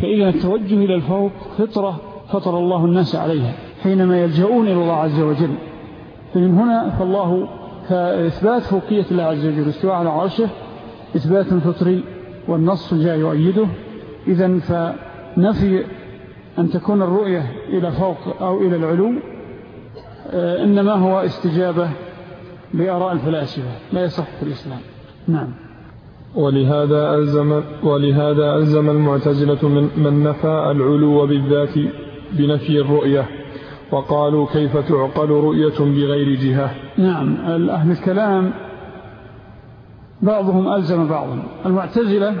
فإذا التوجه إلى الفوق فطرة فطر الله الناس عليها حينما يلجؤون إلى الله عز وجل. فمن هنا فالله فإثبات فوقية الله عز وجل استواء على عرشه إثبات فطري والنص جاء يؤيده. إذن فنفي أن تكون الرؤية إلى فوق أو إلى العلو إنما هو استجابة لأراء الفلاسفة لا يصح في الإسلام. نعم. ولهذا ألزم, ولهذا ألزم المعتزلة من, من نفى العلو بالذات بنفي الرؤية وقالوا كيف تعقل رؤية بغير جهة. نعم أهل الكلام بعضهم ألزم بعضا المعتزلة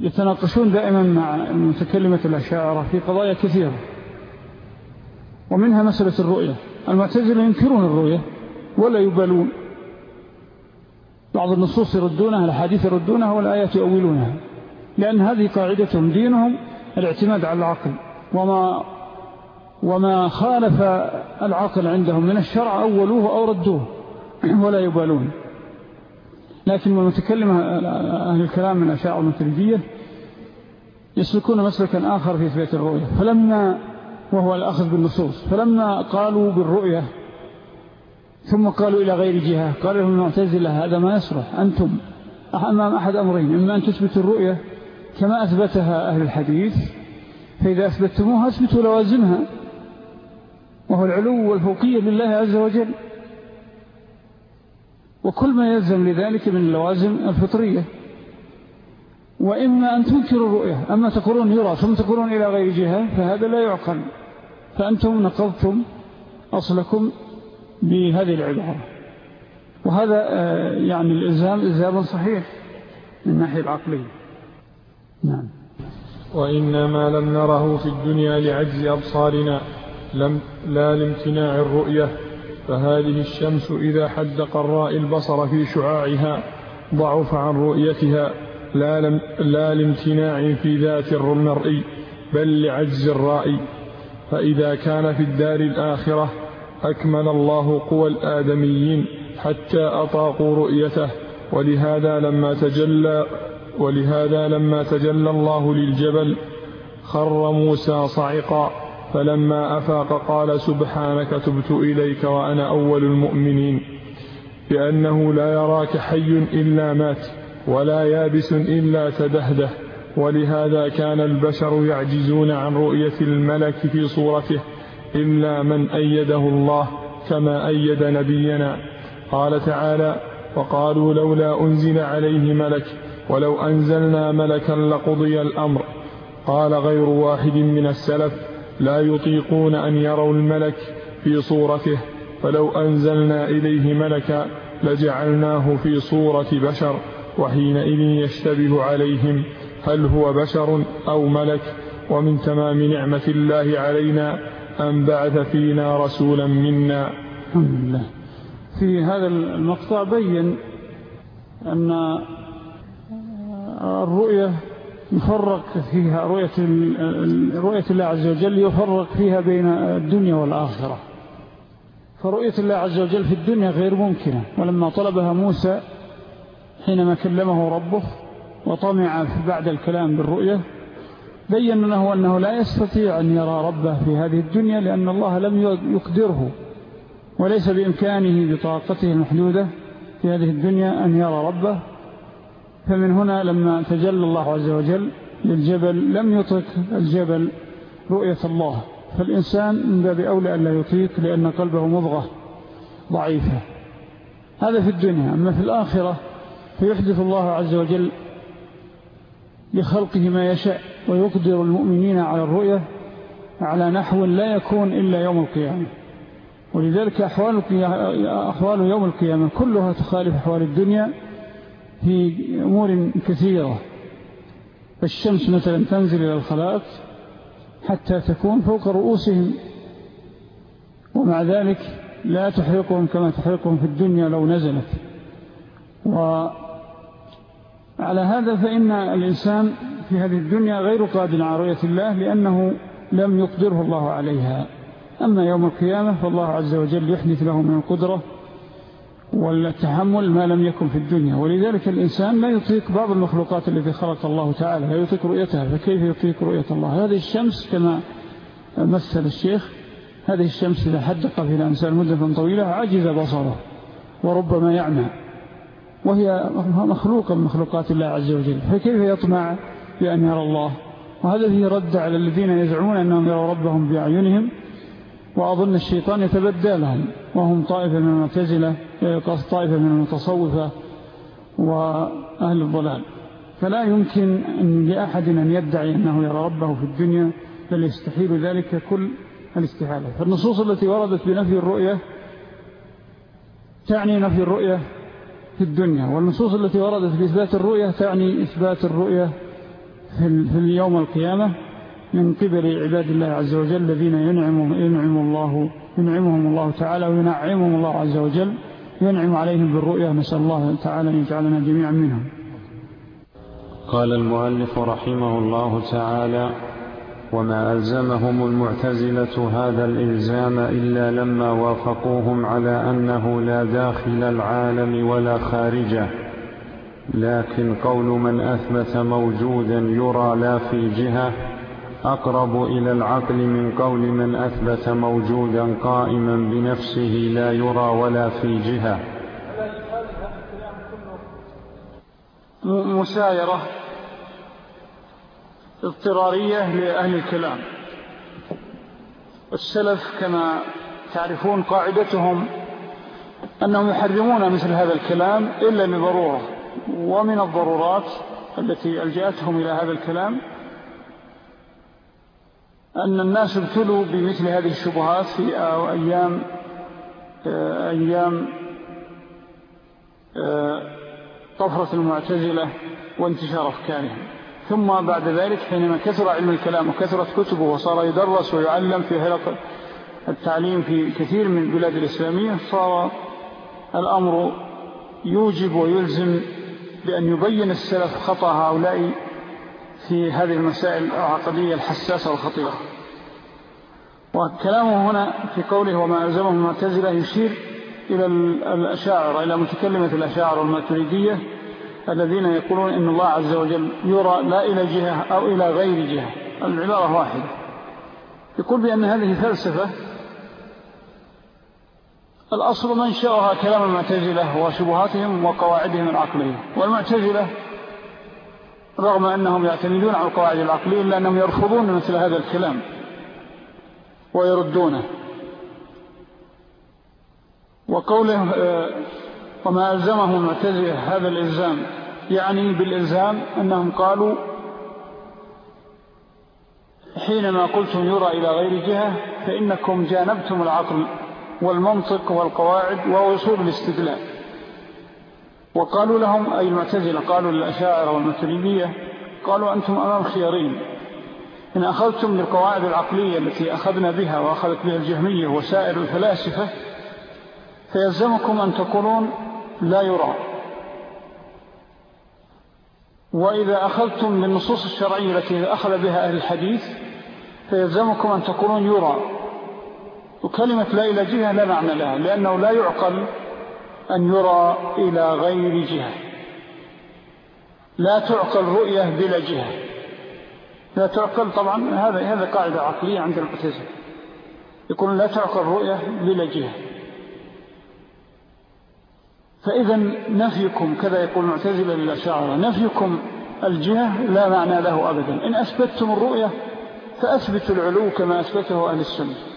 يتناقشون دائما مع متكلمة الأشاعرة في قضايا كثيرة ومنها مسألة الرؤية. المعتزلة ينكرون الرؤية ولا يبالون. بعض النصوص يردونها الحديث يردونها والآيات يؤولونها. لأن هذه قاعدتهم دينهم الاعتماد على العقل. وما, وما خالف العقل عندهم من الشرع أولوه أو ردوه ولا يبالون. لكن المتكلم أهل الكلام من أشياء المترجية يسلكون مسلكا آخر في إثبات الرؤية. فلما وهو الأخذ بالنصوص فلما قالوا بالرؤية ثم قالوا إلى غير جهة. قال لهم المعتزلة هذا ما يصلح. أنتم أمام أحد أمرين إما أن تثبتوا الرؤية كما أثبتها أهل الحديث فإذا أثبتموها أثبتوا لوازمها وهو العلو والفوقية لله عز وجل. وكل ما يلزم لذلك من اللوازم الفطرية. وإما أن تنكروا الرؤية أما تقولون يرى ثم تقولون إلى غير جهة فهذا لا يعقل. فأنتم نقضتم أصلكم بهذه العبارة. وهذا آه، يعني الإلزام إلزام صحيح من ناحية العقلية. نعم. وإنما لم نره في الدنيا لعجز أبصارنا لم لا لامتناع الرؤية. فهذه الشمس إذا حد قراء البصر في شعاعها ضعف عن رؤيتها لا, لم لا لامتناع في ذات المرئي بل لعجز الرائي. فإذا كان في الدار الآخرة أكمل الله قوى الآدميين حتى أطاقوا رؤيته ولهذا لما تجلى ولهذا لما تجلى الله للجبل خر موسى صعقا فلما أفاق قال سبحانك تبت إليك وأنا أول المؤمنين. بأنه لا يراك حي إلا مات ولا يابس إلا تدهده ولهذا كان البشر يعجزون عن رؤية الملك في صورته. إلا من أيده الله كما أيد نبينا. قال تعالى وقالوا لولا أنزل عليه ملك ولو أنزلنا ملكا لقضي الأمر. قال غير واحد من السلف لا يطيقون أن يروا الملك في صورته فلو أنزلنا إليه ملكا لجعلناه في صورة بشر وحينئذ يشتبه عليهم هل هو بشر أو ملك. ومن تمام نعمة الله علينا أن بعث فينا رسولا منا. الحمد لله. في هذا المقطع بين أن الرؤية يفرق فيها رؤية, رؤية الله عز وجل يفرق فيها بين الدنيا والآخرة. فرؤية الله عز وجل في الدنيا غير ممكنة. ولما طلبها موسى حينما كلمه ربه وطمع بعد الكلام بالرؤية بين له أنه لا يستطيع أن يرى ربه في هذه الدنيا لأن الله لم يقدره. وليس بإمكانه بطاقته المحدودة في هذه الدنيا أن يرى ربه. فمن هنا لما تجلى الله عز وجل للجبل لم يطرق الجبل رؤية الله. فالإنسان من باب أولى أن لا يطيق لأن قلبه مضغة ضعيفة. هذا في الدنيا. أما في الآخرة فيحدث الله عز وجل لخلقه ما يشاء. ويقدر المؤمنين على الرؤية على نحو لا يكون إلا يوم القيامة. ولذلك أحوال, أحوال يوم القيامة كلها تخالف أحوال الدنيا في أمور كثيرة. فالشمس مثلا تنزل إلى الخلاق حتى تكون فوق رؤوسهم. ومع ذلك لا تحرقهم كما تحرقهم في الدنيا لو نزلت. وعلى هذا فإن الإنسان في هذه الدنيا غير قادر على رؤية الله لأنه لم يقدره الله عليها. أما يوم القيامة فالله عز وجل يحدث له من القدرة والتحمل ما لم يكن في الدنيا. ولذلك الإنسان لا يطيق بعض المخلوقات التي خلق الله تعالى لا يطيق رؤيتها. فكيف يطيق رؤية الله؟ هذه الشمس كما مثل الشيخ هذه الشمس إذا حدق في الأنسان مدة طويلة عجز بصره وربما يعمى. وهي مخلوقة من مخلوقات الله عز وجل. فكيف يطمع بأن يرى الله. وهذا فيه رد على الذين يزعمون أنهم يروا ربهم بأعينهم وأظن الشيطان يتبدى لهم وهم طائفة من المعتزلة طائفة من المتصوفة وأهل الضلال. فلا يمكن أن لأحد أن يدعي أنه يرى ربه في الدنيا بل يستحيل ذلك كل الاستحالة. فالنصوص التي وردت بنفي الرؤية تعني نفي الرؤية في الدنيا والنصوص التي وردت بإثبات الرؤية تعني إثبات الرؤية في اليوم القيامة من قبل عباد الله عز وجل الذين ينعم, ينعم الله ينعمهم الله تعالى وينعمهم الله عز وجل ينعم عليهم بالرؤية. نسأل الله تعالى أن يجعلنا جميعا منهم. قال المؤلف رحمه الله تعالى وما ألزمهم المعتزلة هذا الإلزام إلا لما وافقوهم على أنه لا داخل العالم ولا خارجه. لكن قول من أثبت موجودا يرى لا في جهة أقرب إلى العقل من قول من أثبت موجودا قائما بنفسه لا يرى ولا في جهة. مسايرة اضطرارية لأهل الكلام. السلف كما تعرفون قاعدتهم أنهم يحرمون مثل هذا الكلام إلا لضرورة ومن الضرورات التي ألجأتهم إلى هذا الكلام أن الناس ابتلوا بمثل هذه الشبهات في أيام أيام طفرة المعتزلة وانتشار أفكارهم. ثم بعد ذلك حينما كثر علم الكلام وكثرت كتبه وصار يدرس ويعلم في هلق التعليم في كثير من البلاد الإسلامية صار الأمر يوجب ويلزم بأن يبين السلف خطأ هؤلاء في هذه المسائل العقدية الحساسة والخطيرة. وكلامه هنا في قوله وما ألزمه المعتزلة يشير إلى الأشاعر إلى متكلمة الأشاعر والماتريدية الذين يقولون إن الله عز وجل يرى لا إلى جهة أو إلى غير جهة. العبارة واحدة. يقول بأن هذه فلسفة الأصل منشأها كلام المعتزلة وشبهاتهم وقواعدهم العقلية. والمعتزلة رغم أنهم يعتمدون على القواعد العقلية إلا أنهم يرفضون مثل هذا الكلام ويردونه. وقوله آه، وما ألزمهم المعتزلة هذا الإلزام يعني بالإلزام أنهم قالوا حينما قلتم يرى إلى غير جهة فإنكم جانبتم العقل. والمنطق والقواعد ووصول الاستدلال. وقالوا لهم أي المعتزلة؟ قالوا للأشاعر والمتريبية قالوا أنتم أمام خيارين. إن أخذتم بالقواعد العقلية التي أخذنا بها وأخذت بها الجهمية وسائر الفلاسفة فيلزمكم أن تقولون لا يرى. وإذا أخذتم بالنصوص الشرعية التي أخذ بها أهل الحديث فيلزمكم أن تقولون يرى. وكلمة لا إلى جهة لا معنى لها لأنه لا يعقل أن يرى إلى غير جهة. لا تعقل رؤية بلا جهة. لا تعقل طبعا هذا هذا قاعدة عقلية عند المعتزلة. يقول لا تعقل رؤية بلا جهة. فإذا نفيكم كذا يقول معتزلة للأشاعرة نفيكم الجهة لا معنى له أبدا. إن أثبتتم الرؤية فأثبتوا العلو كما أثبته أهل السنة.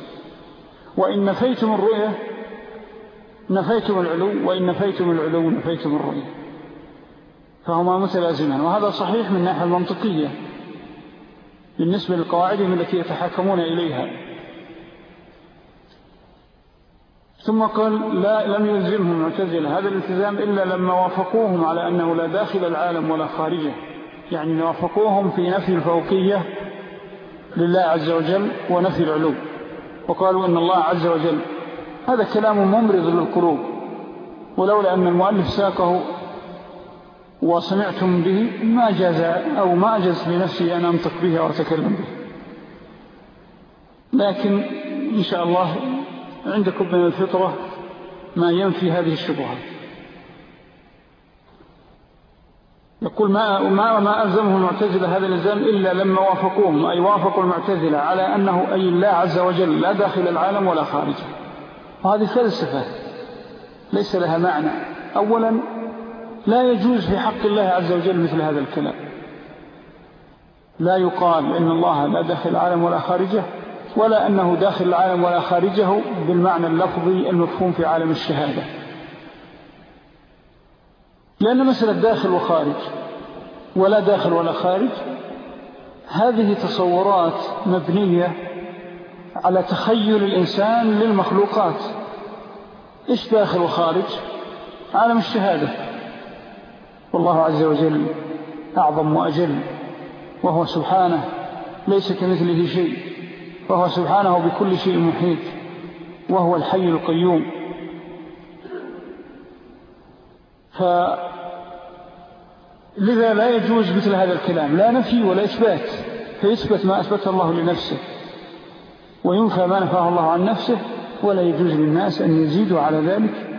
وإن نفيتم الرؤية نفيتم العلو وإن نفيتم العلو نفيتم الرؤية. فهما متلازمان وهذا صحيح من ناحية المنطقية بالنسبة للقواعدهم التي يتحكمون إليها. ثم قال لا لم يلزمهم المعتزلة. هذا الالتزام إلا لما وافقوهم على أنه لا داخل العالم ولا خارجه. يعني وافقوهم في نفي الفوقية لله عز وجل ونفي العلو. وقالوا أن الله عز وجل هذا كلام ممرض للقلوب. ولولا أن المؤلف ساقه وسمعتم به ما جاز أو ما أجز لنفسي أن أنطق به أو أتكلم به. لكن إن شاء الله عندكم من الفطرة ما ينفي هذه الشبهات يقول ما, ما, ما ألزمه المعتزلة هذا الإلزام إلا لما وافقوهم. أي وافقوا المعتزلة على أنه أي الله عز وجل لا داخل العالم ولا خارجه. وهذه فلسفة ليس لها معنى. أولا لا يجوز في حق الله عز وجل مثل هذا الكلام. لا يقال إن الله لا داخل العالم ولا خارجه ولا أنه داخل العالم ولا خارجه بالمعنى اللفظي المفهوم في عالم الشهادة. لأن مسألة داخل وخارج ولا داخل ولا خارج. هذه تصورات مبنية على تخيل الإنسان للمخلوقات. إيش داخل وخارج؟ عالم الشهادة. والله عز وجل أعظم وأجل وهو سبحانه ليس كمثله شيء وهو سبحانه بكل شيء محيط وهو الحي القيوم. فلذا لا يجوز مثل هذا الكلام لا نفي ولا إثبات فيثبت ما أثبت الله لنفسه وينفى ما نفاه الله عن نفسه ولا يجوز للناس أن يزيدوا على ذلك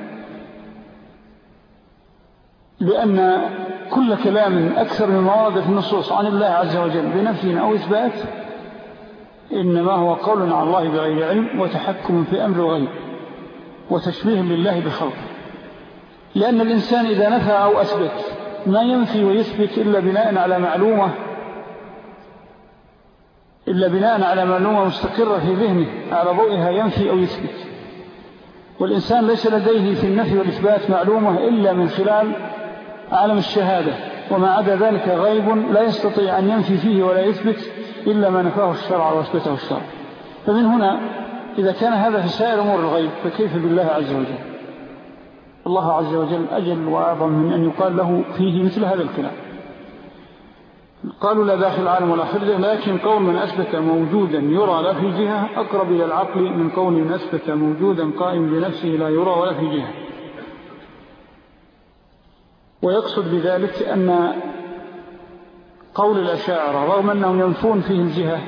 لأن كل كلام أكثر من مواد في النصوص عن الله عز وجل بنفي أو إثبات إنما هو قول على الله بغير علم وتحكم في أمر غير وتشبيه لله بخلقه. لأن الإنسان إذا نفى أو أثبت ما ينفي ويثبت إلا بناء على معلومة إلا بناء على معلومة مستقرة في ذهنه على ضوئها ينفي أو يثبت. والإنسان ليس لديه في النفي والإثبات معلومة إلا من خلال عالم الشهادة وما عدا ذلك غيب لا يستطيع أن ينفي فيه ولا يثبت إلا ما نفاه الشرع وأثبته الشرع. فمن هنا إذا كان هذا في سائر أمور الغيب فكيف بالله عز وجل؟ الله عز وجل أجل وأعظم من أن يقال له فيه مثل هذا الكلام. قالوا لا داخل العالم ولا خرجه لكن قول من أثبت موجودا يرى لا في جهة أقرب إلى العقل من قول من أثبت موجودا قائم بنفسه لا يرى ولا في جهة. ويقصد بذلك أن قول الأشاعرة رغم أنهم ينفون فيه الجهة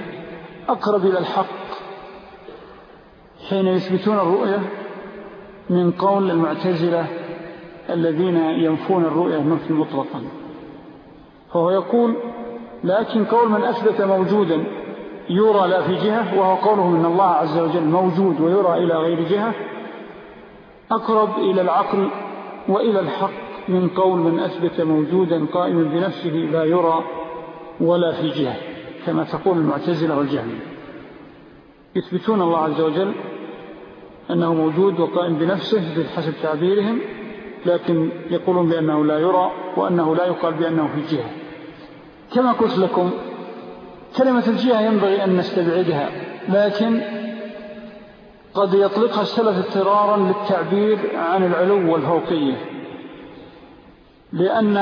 أقرب إلى الحق حين يثبتون الرؤية من قول المعتزلة الذين ينفون الرؤية نفي مطلقا. فهو يقول لكن قول من أثبت موجودا يرى لا في جهة وهو قوله من الله عز وجل موجود ويرى إلى غير جهة أقرب إلى العقل وإلى الحق من قول من أثبت موجودا قائما بنفسه لا يرى ولا في جهة كما تقول المعتزلة والجهمية. يثبتون الله عز وجل أنه موجود وقائم بنفسه بحسب تعبيرهم لكن يقولون بأنه لا يرى وأنه لا يقال بأنه في جهة. كما قلت لكم كلمة الجهة ينبغي أن نستبعدها لكن قد يطلقها السلف اضطرارا للتعبير عن العلو والفوقية. لأن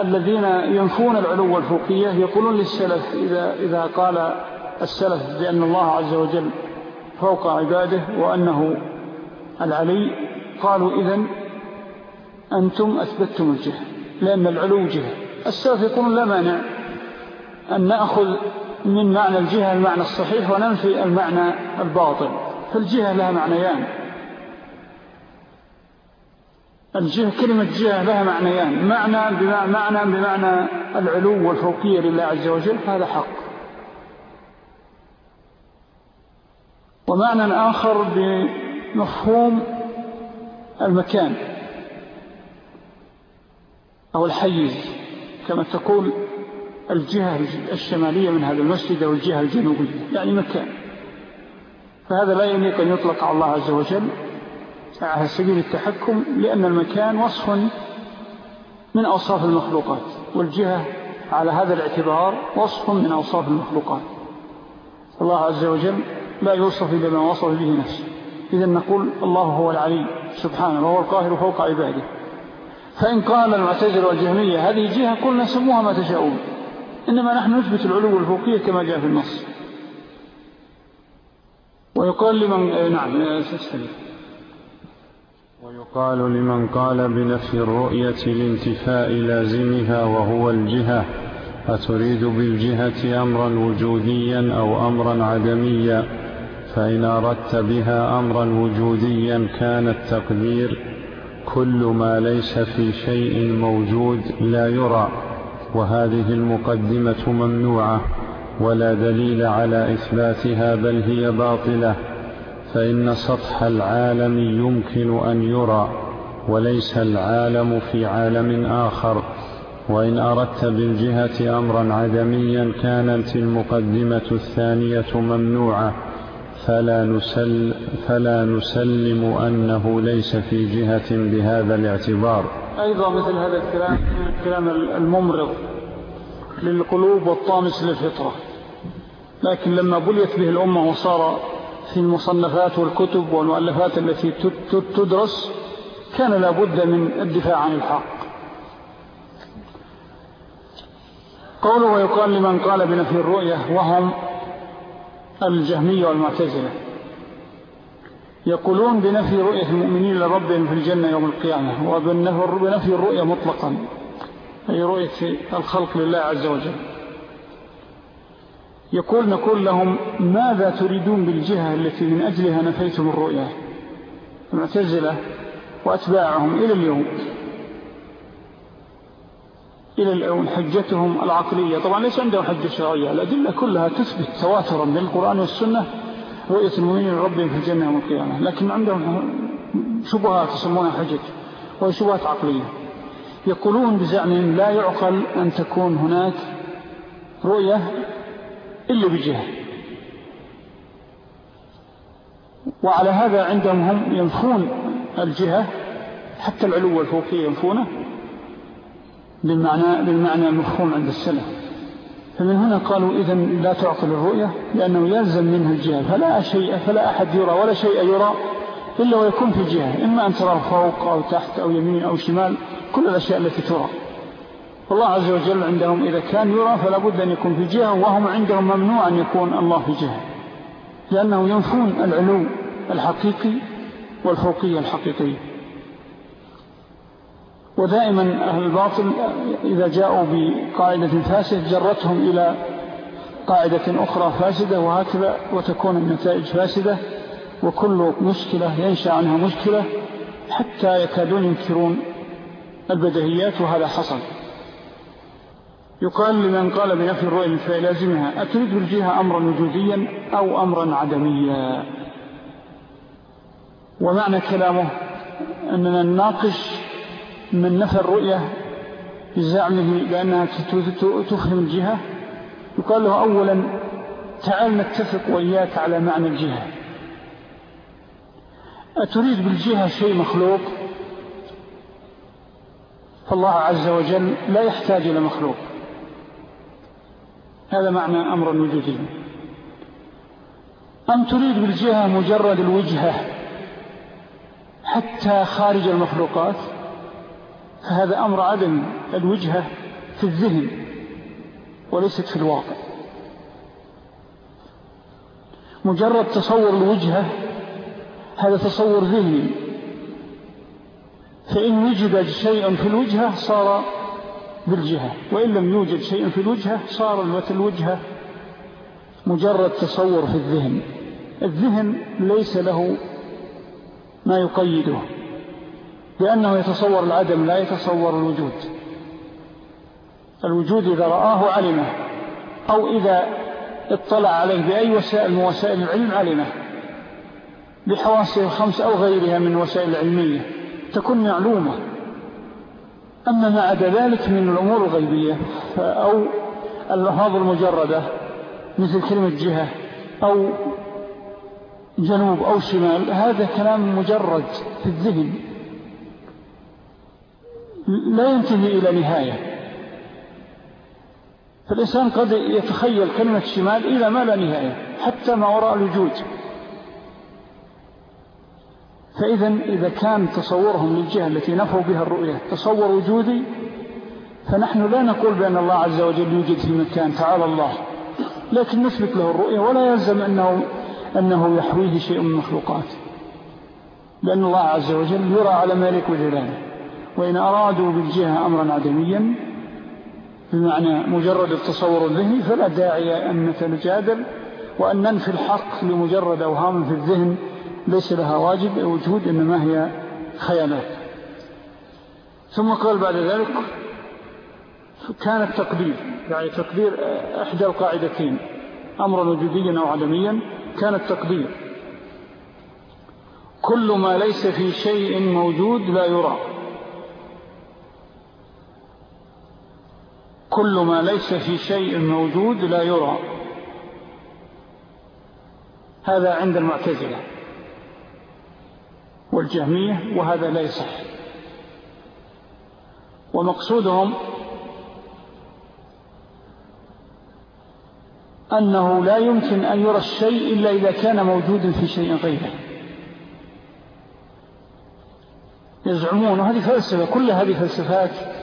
الذين ينفون العلو والفوقية يقولون للسلف إذا, إذا قال السلف بأن الله عز وجل فوق عباده وأنه العلي. قالوا إذن أنتم أثبتتم الجهة لأن العلو جهة. السلف يقولون لا مانع أن نأخذ من معنى الجهة المعنى الصحيح وننفي المعنى الباطل فالجهة لها معنيان. الجهة كلمة جهة لها معنيان. معنى بمعنى, معنى بمعنى العلو والفوقية لله عز وجل هذا حق. ومعنى آخر بمفهوم المكان أو الحيز كما تقول الجهة الشمالية من هذا المسجد أو الجهة الجنوبية يعني مكان. فهذا لا يميق أن يطلق على الله عز وجل على سبيل التحكم لأن المكان وصف من أوصاف المخلوقات والجهة على هذا الاعتبار وصف من أوصاف المخلوقات. الله عز وجل لا يوصف بما وصف به نفسه. إذن نقول الله هو العلي سبحانه وهو القاهر فوق عباده. فإن قال المعتزل والجهمية هذه جهة قلنا سموها ما تشاءون. إنما نحن نثبت العلو الفوقية كما جاء في النص. ويقال لمن نعم سستمر ويقال لمن قال بنفي الرؤية لانتفاء لازمها وهو الجهة أتريد بالجهة أمرا وجوديا أو أمرا عدميا؟ فإن أردت بها أمرا وجوديا كان التقدير كل ما ليس في شيء موجود لا يرى وهذه المقدمة ممنوعة ولا دليل على إثباتها بل هي باطلة فإن سطح العالم يمكن أن يرى وليس العالم في عالم آخر وإن أردت بالجهة أمرا عدميا كانت المقدمة الثانية ممنوعة. فلا, نسل فلا نسلم أنه ليس في جهة بهذا الاعتبار. أيضا مثل هذا الكلام الكلام الممرض للقلوب والطامس للفطرة. لكن لما بليت به الأمة وصار في المصنفات والكتب والمؤلفات التي تدرس كان لابد من الدفاع عن الحق. قوله ويقال لمن قال بنفي الرؤية وهم الجهمية والمعتزلة. يقولون بنفي رؤية المؤمنين لربهم في الجنة يوم القيامة وبنفي الرؤية مطلقا أي رؤية الخلق لله عز وجل. يقول نقول لهم ماذا تريدون بالجهة التي من أجلها نفيتم الرؤية؟ المعتزلة وأتباعهم إلى اليوم. إلى حجتهم العقلية. طبعا ليس عندهم حجة شرعية. الأدلة كلها تثبت تواترا من القرآن والسنة رؤية المؤمنين ربهم في الجنة يوم القيامة. لكن عندهم شبهات يسمونها حجج وهي شبهات عقلية. يقولون بزعم لا يعقل أن تكون هناك رؤية إلا بجهة. وعلى هذا عندهم هم ينفون الجهة حتى العلو والفوقية ينفونه. بالمعنى, بالمعنى المفهوم عند السلف. فمن هنا قالوا إذن لا تعقل الرؤية لأنه يلزم منها الجهة فلا, شيء فلا أحد يرى ولا شيء يرى إلا ويكون في الجهة إما أن ترى فوق أو تحت أو يمين أو شمال كل الأشياء التي ترى. والله عز وجل عندهم إذا كان يرى فلا بد أن يكون في جهة وهم عندهم ممنوع أن يكون الله في جهة لأنه ينفون العلو الحقيقي والفوقية الحقيقية. ودائما أهل الباطل إذا جاءوا بقاعدة فاسدة جرتهم إلى قاعدة أخرى فاسدة وهكذا وتكون النتائج فاسدة وكل مشكلة ينشأ عنها مشكلة حتى يكادون ينكرون البدهيات وهذا حصل. يقال لمن قال بنفي الرؤية فيلازمها أتريد بالجهة أمرا وجوديا أو أمرا عدميا؟ ومعنى كلامه أننا نناقش من نفى الرؤية بزعمه بأنها تفهم الجهة يقال له أولا تعال نتفق وإياك على معنى الجهة. أتريد بالجهة شيء مخلوق؟ فالله عز وجل لا يحتاج إلى مخلوق. هذا معنى أمر وجودي أم تريد بالجهة مجرد الوجهة حتى خارج المخلوقات؟ فهذا أمر عدم الوجهة في الذهن وليست في الواقع. مجرد تصور الوجهة هذا تصور ذهني. فإن وجد شيء في الوجهة صار بالجهة وإن لم يوجد شيء في الوجهة صار الوجهة مجرد تصور في الذهن. الذهن ليس له ما يقيده. لأنه يتصور العدم لا يتصور الوجود. الوجود إذا رآه علمه أو إذا اطلع عليه بأي وسائل من وسائل العلم علمه. بحواسه الخمس أو غيرها من وسائل العلمية تكون معلومة. أما ما عدا ذلك من الأمور الغيبية أو اللفاظ المجردة مثل كلمة جهة أو جنوب أو شمال هذا كلام مجرد في الذهن. لا ينتهي إلى نهاية. فالإنسان قد يتخيل كلمة شمال إلى ما لا نهاية حتى ما وراء الوجود. فإذا إذا كان تصورهم للجهة التي نفوا بها الرؤية تصور وجودي فنحن لا نقول بأن الله عز وجل يوجد في مكان تعالى الله. لكن نثبت له الرؤية ولا يلزم أنه, أنه يحويه شيء من المخلوقات. لأن الله عز وجل يرى على مالك وجلاله. وإن أرادوا بالجهة أمرا عدميا بمعنى مجرد التصور الذهني فلا داعي أن نتجادل وأن ننفي الحق لمجرد أوهام في الذهن ليس لها واجب وجود إنما هي خيالات. ثم قال بعد ذلك كان التقدير يعني تقدير إحدى القاعدتين أمرا وجوديا أو عدميا كان التقدير. كل ما ليس في شيء موجود لا يرى. كل ما ليس في شيء موجود لا يرى. هذا عند المعتزلة والجهمية وهذا لا يصح. ومقصودهم أنه لا يمكن أن يرى الشيء إلا إذا كان موجودا في شيء غيره. يزعمون وهذه فلسفة كل هذه فلسفات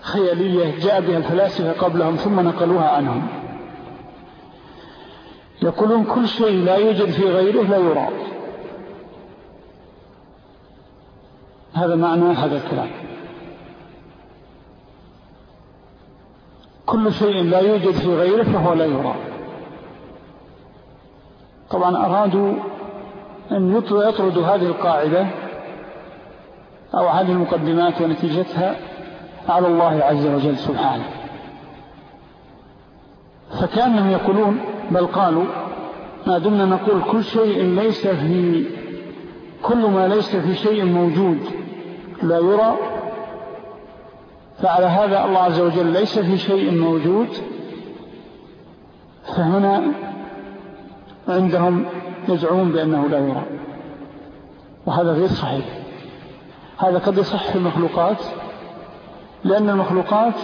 خيالية جاء بها الفلاسفة قبلهم ثم نقلوها عنهم. يقولون كل شيء لا يوجد في غيره لا يرى. هذا معنى هذا الكلام. كل شيء لا يوجد في غيره فهو لا يرى. طبعا أرادوا أن يطردوا هذه القاعدة أو هذه المقدمات ونتيجتها على الله عز وجل سبحانه. فكأنهم يقولون بل قالوا ما دمنا نقول كل شيء ليس في كل ما ليس في شيء موجود لا يرى. فعلى هذا الله عز وجل ليس في شيء موجود. فهنا عندهم يزعمون بأنه لا يرى. وهذا غير صحيح. هذا قد يصح في المخلوقات. لأن المخلوقات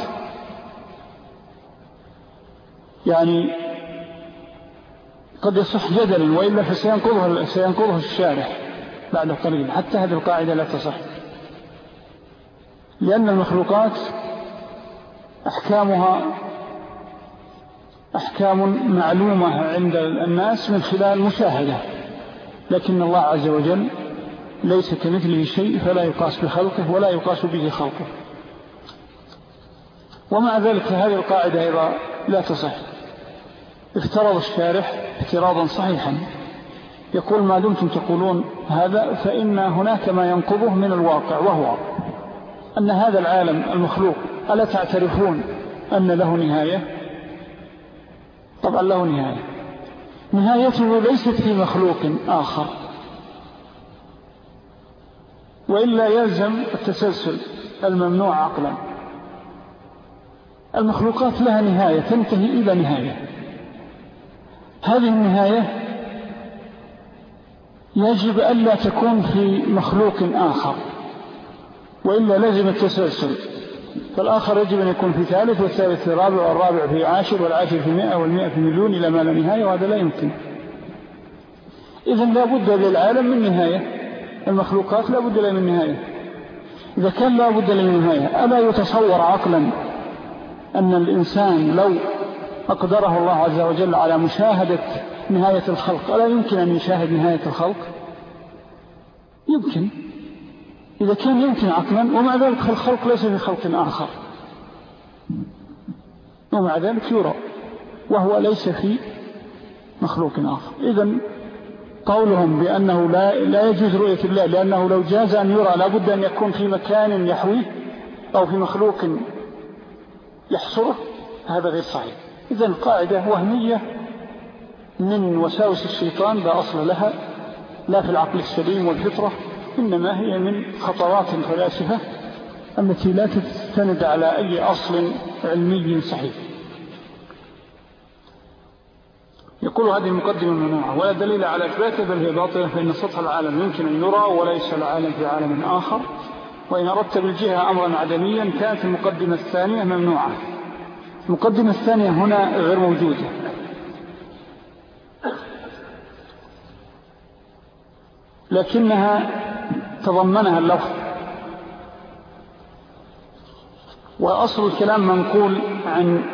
يعني قد يصح جدلا وإلا فسينقضها سينقضه الشارح بعد قليل. حتى هذه القاعدة لا تصح. لأن المخلوقات أحكامها أحكام معلومة عند الناس من خلال مشاهدة. لكن الله عز وجل ليس كمثله شيء فلا يقاس بخلقه ولا يقاس به خلقه. ومع ذلك هذه القاعدة أيضا لا تصح. افترض الشارح افتراضا صحيحا. يقول ما دمتم تقولون هذا فإن هناك ما ينقضه من الواقع وهو أن هذا العالم المخلوق ألا تعترفون أن له نهاية؟ طبعا له نهاية. نهايته ليست في مخلوق آخر. وإلا يلزم التسلسل الممنوع عقلا. المخلوقات لها نهاية تنتهي إلى نهاية. هذه النهاية يجب ألا تكون في مخلوق آخر وإلا لازم التسلسل فالآخر يجب أن يكون في ثالث والثالث في رابع والرابع في عاشر والعاشر في مئة والمئة في مليون إلى ما لا نهاية وهذا لا يمكن. إذن لا بد للعالم من نهاية. المخلوقات لا بد لها من نهاية. إذا كان لا بد لها من نهاية ألا يتصور عقلا؟ أن الإنسان لو أقدره الله عز وجل على مشاهدة نهاية الخلق ألا يمكن أن يشاهد نهاية الخلق؟ يمكن. إذا كان يمكن عقلا ومع ذلك الخلق ليس في خلق آخر. ومع ذلك يرى وهو ليس في مخلوق آخر. إذن قولهم بأنه لا, لا يجوز رؤية الله لأنه لو جاز أن يرى لابد أن يكون في مكان يحويه أو في مخلوق يحصره هذا غير صحيح. إذن قاعدة وهمية من وساوس الشيطان لا أصل لها لا في العقل السليم والفطرة إنما هي من خطوات الفلاسفة التي لا تستند على أي أصل علمي صحيح. يقول هذه المقدمة ممنوعة ولا دليل على إثباته بل هي باطلة فإن سطح العالم يمكن أن يرى وليس العالم في عالم آخر. وإن أردت بالجهة أمرا عدميا كانت المقدمة الثانية ممنوعة. المقدمة الثانية هنا غير موجودة. لكنها تضمنها اللفظ. وأصل الكلام منقول عن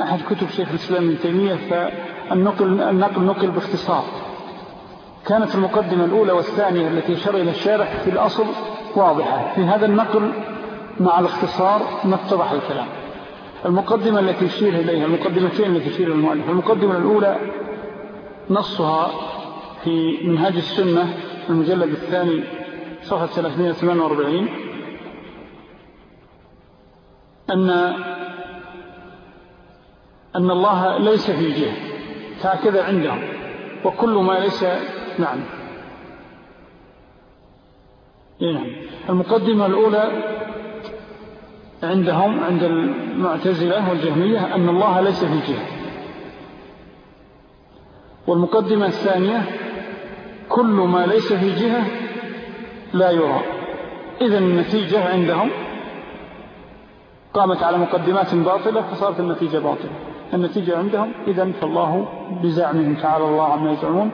أحد كتب شيخ الإسلام من تيمية فالنقل النقل نقل باختصار. كانت المقدمة الأولى والثانية التي شر إلى الشارح في الأصل واضحة. في هذا النقل مع الاختصار ما اتضح الكلام. المقدمة التي يشير إليها المقدمتين التي يشير المؤلف. المقدمة الأولى نصها في منهاج السنة المجلد الثاني صفحة 348 أن أن الله ليس في جهة هكذا عندهم وكل ما ليس نعم. نعم. المقدمة الأولى عندهم عند المعتزلة والجهمية أن الله ليس في جهة. والمقدمة الثانية كل ما ليس في جهة لا يرى. إذن النتيجة عندهم قامت على مقدمات باطلة فصارت النتيجة باطلة. النتيجة عندهم إذن فالله بزعمهم تعالى الله عما يزعمون.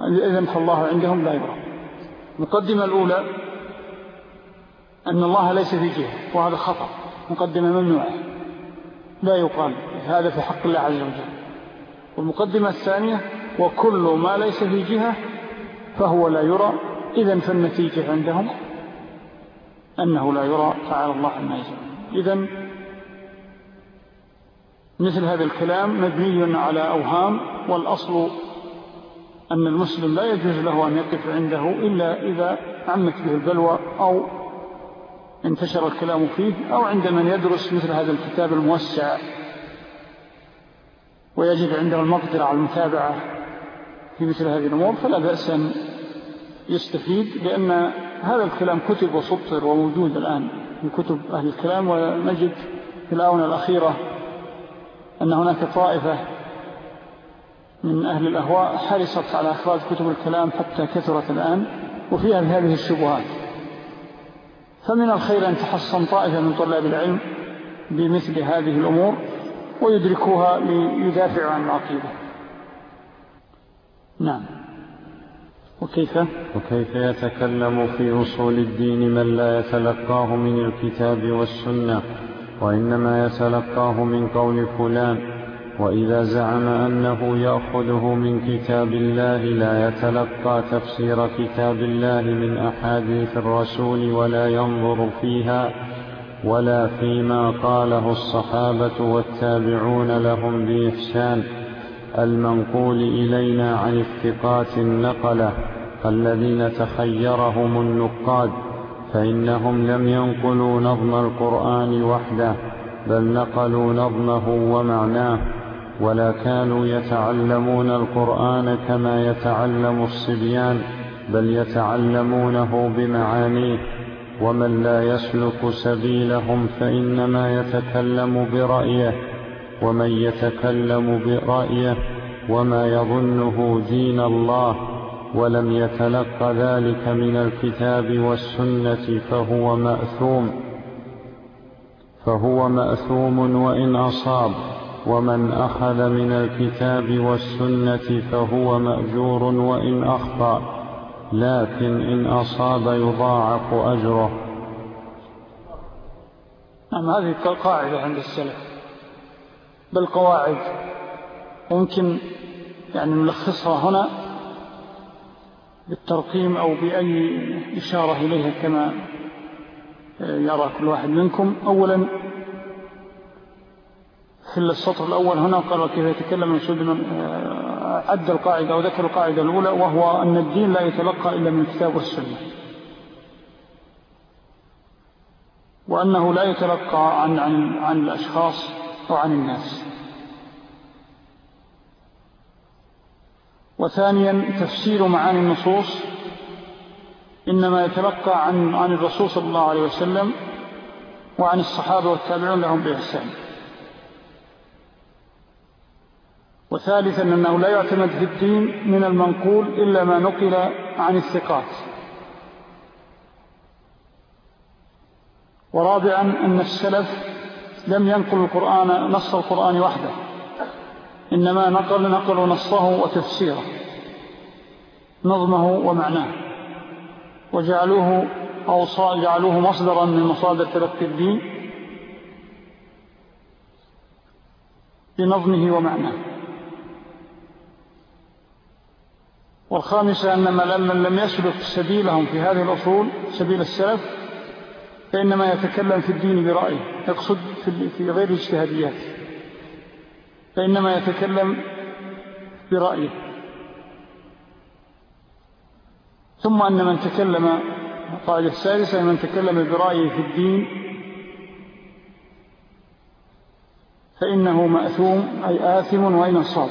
إذن فالله عندهم لا يرى. المقدمة الأولى أن الله ليس في جهة وهذا خطأ. مقدمة ممنوعة. لا يقال هذا في حق الله عز وجل. والمقدمة الثانية وكل ما ليس في جهة فهو لا يرى. إذن فالنتيجة عندهم أنه لا يرى تعالى الله عما يزعمون إذن مثل هذا الكلام مبني على أوهام والأصل أن المسلم لا يجوز له أن يقف عنده إلا إذا عمت به البلوى أو انتشر الكلام فيه أو عند من يدرس مثل هذا الكتاب الموسع ويجد عنده المقدرة على المتابعة في مثل هذه الأمور فلا بأس أن يستفيد لأن هذا الكلام كتب وسطر وموجود الآن من كتب أهل الكلام ونجد في الآونة الأخيرة أن هناك طائفة من أهل الأهواء حرصت على أخراج كتب الكلام حتى كثرت الآن وفيها هذه الشبهات. فمن الخير أن تحصن طائفة من طلاب العلم بمثل هذه الأمور ويدركوها ليدافعوا عن العقيدة. نعم. وكيف؟ وكيف يتكلم في أصول الدين من لا يتلقاه من الكتاب والسنة وإنما يتلقاه من قول فلان وإذا زعم أنه يأخذه من كتاب الله لا يتلقى تفسير كتاب الله من أحاديث الرسول ولا ينظر فيها ولا فيما قاله الصحابة والتابعون لهم بإحسان. المنقول إلينا عن الثقات النقلة الذين تخيرهم النقاد فإنهم لم ينقلوا نظم القرآن وحده بل نقلوا نظمه ومعناه. ولا كانوا يتعلمون القرآن كما يتعلم الصبيان بل يتعلمونه بمعانيه. ومن لا يسلك سبيلهم فإنما يتكلم برأيه. ومن يتكلم برأيه وما يظنه دين الله ولم يتلق ذلك من الكتاب والسنة فهو مأثوم. فهو مأثوم وإن أصاب. ومن أخذ من الكتاب والسنة فهو مأجور وإن أخطأ لكن إن أصاب يضاعف أجره. نعم هذه قاعدة عند السلف. بل قواعد يعني نلخصها هنا بالترقيم أو بأي إشارة إليها كما يرى كل واحد منكم. أولا في السطر الأول هنا قال كيف يتكلم سود من عد القاعدة أو ذكر القاعدة الأولى وهو أن الدين لا يتلقى إلا من الكتاب والسنة. وأنه لا يتلقى عن, عن, عن الأشخاص أو عن الناس. وثانيا تفسير معاني النصوص إنما يتلقى عن, عن الرسول صلى الله عليه وسلم وعن الصحابة والتابعون لهم بإحسان. وثالثا أنه لا يعتمد في الدين من المنقول إلا ما نقل عن الثقات. ورابعا أن السلف لم ينقل القرآن نص القرآن وحده إنما نقل نقل نصه وتفسيره نظمه ومعناه وجعلوه أو جعلوه مصدرا من مصادر تلقي الدين بنظمه ومعناه. والخامسة أن من لم يسلك سبيلهم في هذه الأصول سبيل السلف فإنما يتكلم في الدين برأيه يقصد في غير اجتهاديات فإنما يتكلم برأيه. ثم أن من تكلم القاعدة السادسة من تكلم برأيه في الدين فإنه مأثوم أي آثم وأين صاب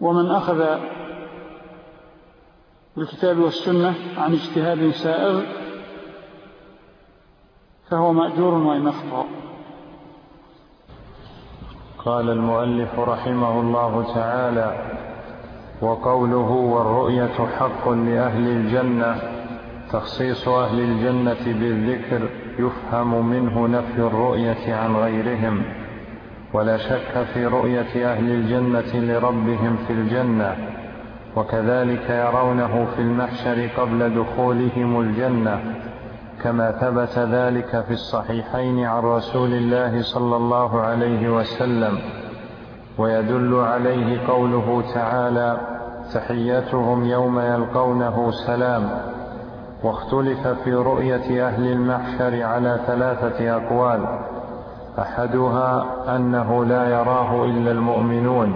ومن أخذ بالكتاب والسنة عن اجتهاد سائغ فهو مأجور وإن أخطأ. قال المؤلف رحمه الله تعالى وقوله والرؤية حق لأهل الجنة تخصيص أهل الجنة بالذكر يفهم منه نفي الرؤية عن غيرهم. ولا شك في رؤية أهل الجنة لربهم في الجنة وكذلك يرونه في المحشر قبل دخولهم الجنة كما ثبت ذلك في الصحيحين عن رسول الله صلى الله عليه وسلم. ويدل عليه قوله تعالى تحيتهم يوم يلقونه سلام واختلف في رؤية أهل المحشر على ثلاثة أقوال. أحدها أنه لا يراه إلا المؤمنون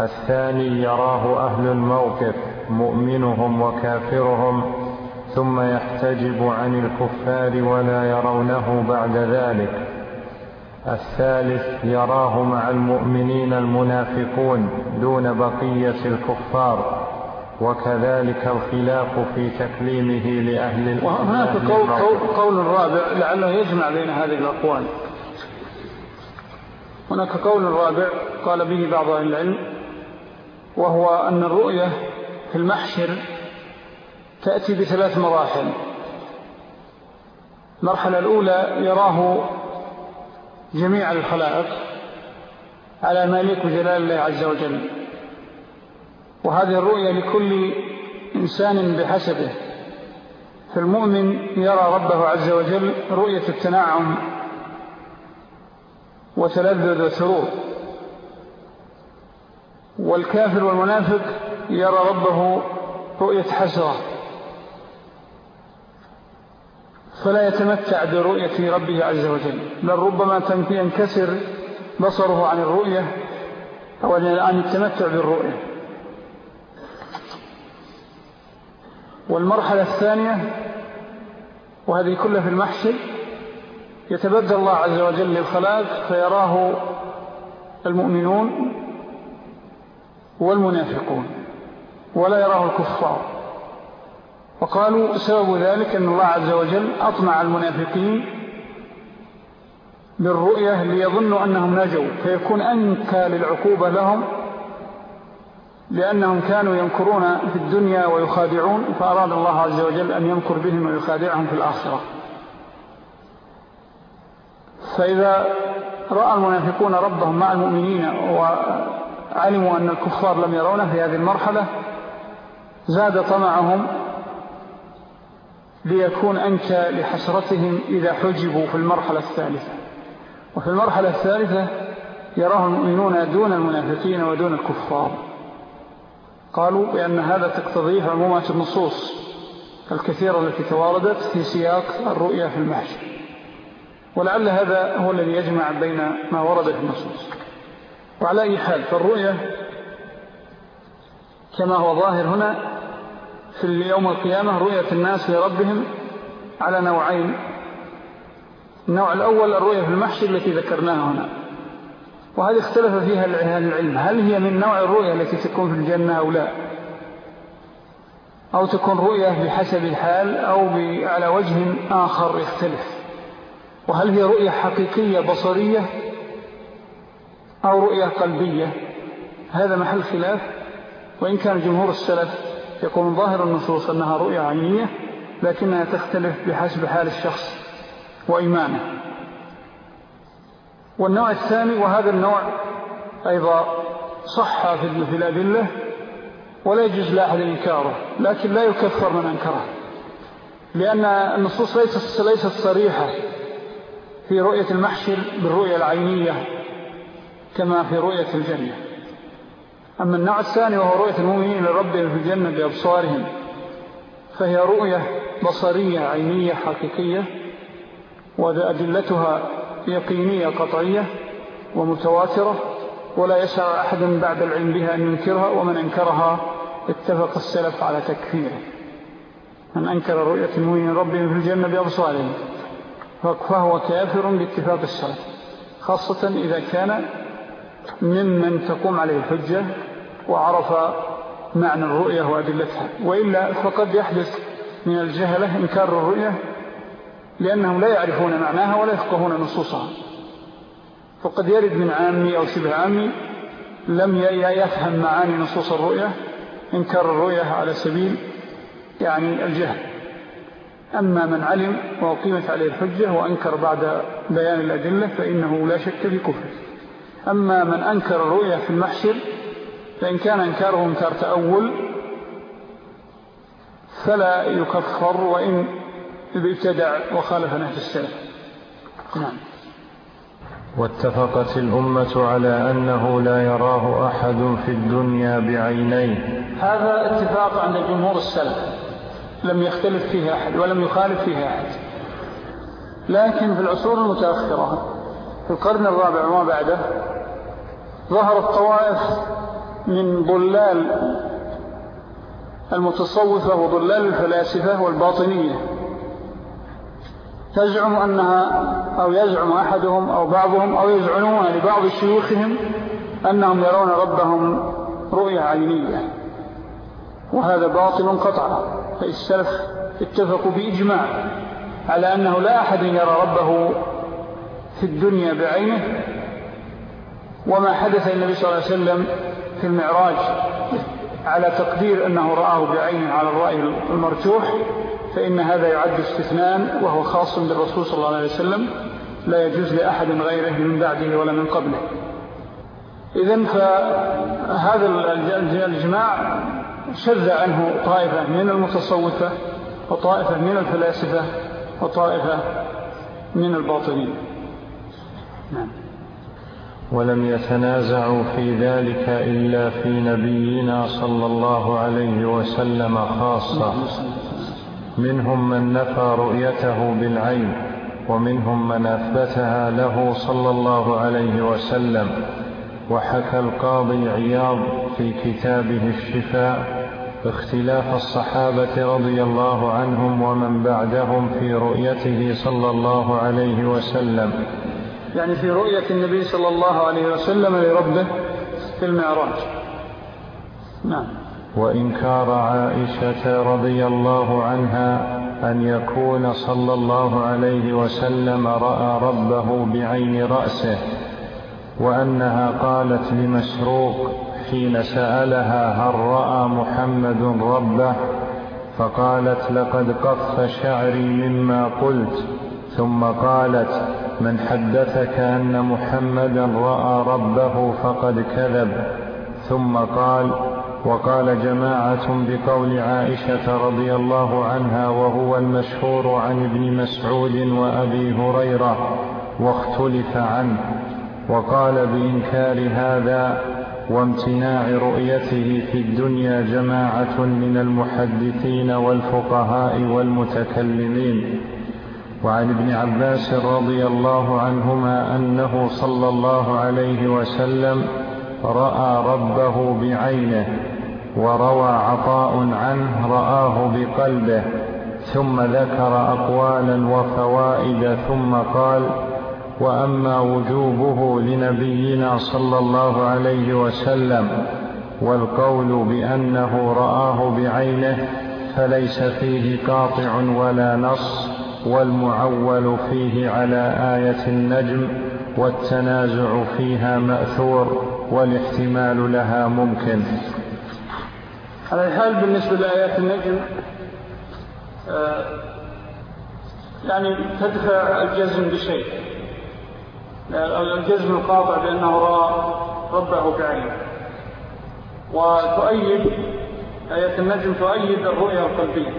الثاني يراه أهل الموقف مؤمنهم وكافرهم ثم يحتجب عن الكفار ولا يرونه بعد ذلك. الثالث يراه مع المؤمنين المنافقون دون بقية الكفار وكذلك الخلاف في تكليمه لأهل وهناك قول, قول, قول رابع لعله يجمع بين هذه الأقوال. هناك قول رابع قال به بعض العلم وهو أن الرؤية في المحشر تأتي بثلاث مراحل. المرحلة الأولى يراه جميع الخلائق على ما يليق بجلال الله عز وجل. وهذه الرؤية لكل إنسان بحسبه. فالمؤمن يرى ربه عز وجل رؤية التنعم وتلذذ وسرور والكافر والمنافق يرى ربه رؤية حسرة. فلا يتمتع برؤية ربه عز وجل بل ربما ينكسر بصره عن الرؤية أو عن التمتع بالرؤية. والمرحلة الثانية وهذه كلها في المحشر يتبدل الله عز وجل للخلاق فيراه المؤمنون والمنافقون ولا يراه الكفار. وقالوا سبب ذلك أن الله عز وجل أطمع المنافقين بالرؤية ليظنوا أنهم نجوا فيكون أنكى للعقوبة لهم لأنهم كانوا ينكرون في الدنيا ويخادعون فأراد الله عز وجل أن ينكر بهم ويخادعهم في الآخرة. فإذا رأى المنافقون ربهم مع المؤمنين وعلموا أن الكفار لم يرونه في هذه المرحلة زاد طمعهم ليكون أنت لحسرتهم إذا حجبوا في المرحلة الثالثة. وفي المرحلة الثالثة يراه المؤمنون دون المنافقين ودون الكفار. قالوا بأن هذا تقتضيه عمومات النصوص الكثيرة التي تواردت في سياق الرؤية في المحشر. ولعل هذا هو الذي يجمع بين ما ورد في النصوص. وعلى أي حال فالرؤية كما هو ظاهر هنا في يوم القيامة رؤية الناس لربهم على نوعين. النوع الأول الرؤية في المحشر التي ذكرناها هنا. وهذه اختلف فيها العلم. هل هي من نوع الرؤية التي تكون في الجنة أو لا؟ أو تكون رؤية بحسب الحال أو على وجه آخر يختلف. وهل هي رؤية حقيقية بصرية أو رؤية قلبية؟ هذا محل خلاف. وإن كان جمهور السلف يقول ظاهر النصوص أنها رؤية عينية لكنها تختلف بحسب حال الشخص وإيمانه. والنوع الثاني وهذا النوع أيضا صح في الأدلة ولا يجوز لأحد إنكاره لكن لا يكفر من أنكره لأن النصوص ليست صريحة. في رؤية المحشر بالرؤية العينية كما في رؤية الجنة. أما النوع الثاني وهو رؤية المؤمنين لربهم في الجنة بأبصارهم فهي رؤية بصرية عينية حقيقية وأدلتها يقينية قطعية ومتواترة ولا يسع أحد بعد العلم بها أن ينكرها ومن أنكرها اتفق السلف على تكفيره. من أنكر رؤية المؤمنين ربهم في الجنة بأبصارهم. فهو كافر باتفاق السلف خاصة إذا كان ممن تقوم عليه الحجة وعرف معنى الرؤية وأدلتها وإلا فقد يحدث من الجهلة إنكار الرؤية لأنهم لا يعرفون معناها ولا يفقهون نصوصها. فقد يرد من عامي أو شبه عامي لم يفهم معاني نصوص الرؤية إنكار الرؤية على سبيل يعني الجهل. أما من علم وقيمت عليه الحجة وأنكر بعد بيان الأدلة فإنه لا شك في كفر أما من أنكر الرؤية في المحشر فإن كان إنكاره إنكار تأول فلا يكفر وإن ابتدع وخالف نهج السلف. نعم. واتفقت الأمة على أنه لا يراه أحد في الدنيا بعينيه. هذا اتفاق عند جمهور السلف. لم يختلف فيه أحد ولم يخالف فيه أحد. لكن في العصور المتأخرة في القرن الرابع وما بعده ظهرت طوائف من ضلال المتصوفة وضلال الفلاسفة والباطنية. تزعم أنها أو يزعم أحدهم أو بعضهم أو يزعمون لبعض شيوخهم أنهم يرون ربهم رؤية عينية وهذا باطل قطعا. فالسلف اتفقوا بإجماع على أنه لا أحد يرى ربه في الدنيا بعينه وما حدث النبي صلى الله عليه وسلم في المعراج على تقدير أنه رآه بعينه على الرأي المرجوح فإن هذا يعد استثناء وهو خاص بالرسول صلى الله عليه وسلم لا يجوز لأحد غيره من بعده ولا من قبله. إذن فهذا الجماع شذ عنه طائفة من المتصوفة وطائفة من الفلاسفة وطائفة من الباطنين. نعم. ولم يتنازعوا في ذلك إلا في نبينا صلى الله عليه وسلم خاصة. منهم من نفى رؤيته بالعين ومنهم من أثبتها له صلى الله عليه وسلم. وحكى القاضي عياض في كتابه الشفاء اختلاف الصحابة رضي الله عنهم ومن بعدهم في رؤيته صلى الله عليه وسلم. يعني في رؤية النبي صلى الله عليه وسلم لربه في المعراج. نعم. وإنكار عائشة رضي الله عنها أن يكون صلى الله عليه وسلم رأى ربه بعين رأسه وأنها قالت لمسروق حين سألها هل رأى محمد ربه فقالت لقد قف شعري مما قلت. ثم قالت من حدثك أن محمدا رأى ربه فقد كذب. ثم قال وقال جماعة بقول عائشة رضي الله عنها وهو المشهور عن ابن مسعود وأبي هريرة واختلف عنه وقال بإنكار هذا وامتناع رؤيته في الدنيا جماعة من المحدثين والفقهاء والمتكلمين. وعن ابن عباس رضي الله عنهما أنه صلى الله عليه وسلم رأى ربه بعينه وروى عطاء عنه رآه بقلبه ثم ذكر أقوالا وفوائد ثم قال وأما وجوبه لنبينا صلى الله عليه وسلم والقول بأنه رآه بعينه فليس فيه قاطع ولا نص والمعول فيه على آية النجم والتنازع فيها مأثور والاحتمال لها ممكن. على الحال بالنسبة لآيات النجم آه، يعني تدفع الجزم بشيء. الجزم القاطع بأنه رأى ربه بعينه وتؤيد آية النجم تؤيد الرؤية القلبية.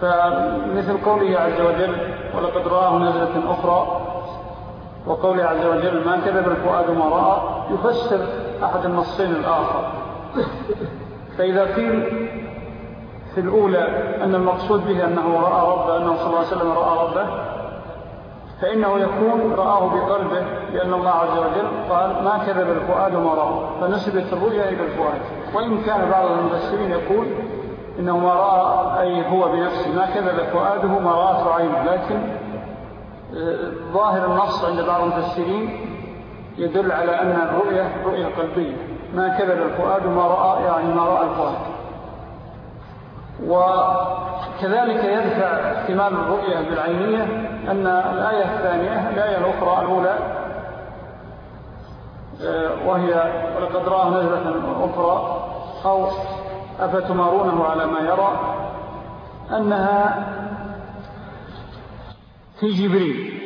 فمثل قوله عز وجل ولقد رآه نزلة أخرى. وقوله عز وجل ما كذب الفؤاد ما رأى. يفسر أحد النصين الآخر. فإذا قيل في الأولى أن المقصود به أنه رأى ربه أنه صلى الله عليه وسلم رأى ربه فإنه يكون رآه بقلبه لأن الله عز وجل قال ما كذب الفؤاد ما رأى فنسبت الرؤيا إلى الفؤاد. وإن كان بعض المفسرين يقول إنه ما رأى أي هو بنفسه ما كذب فؤاده ما رأته عينه لكن آه، ظاهر النص عند بعض المفسرين يدل على أن الرؤية رؤية قلبية. ما كذب الفؤاد ما رأى يعني ما رأى الفؤاد. وكذلك يدفع احتمال الرؤية بالعينية أن الآية الثانية الآية الأخرى الأولى آه، وهي ولقد رأى نزلة أخرى أو أفتمارونه على ما يرى أنها في جبريل.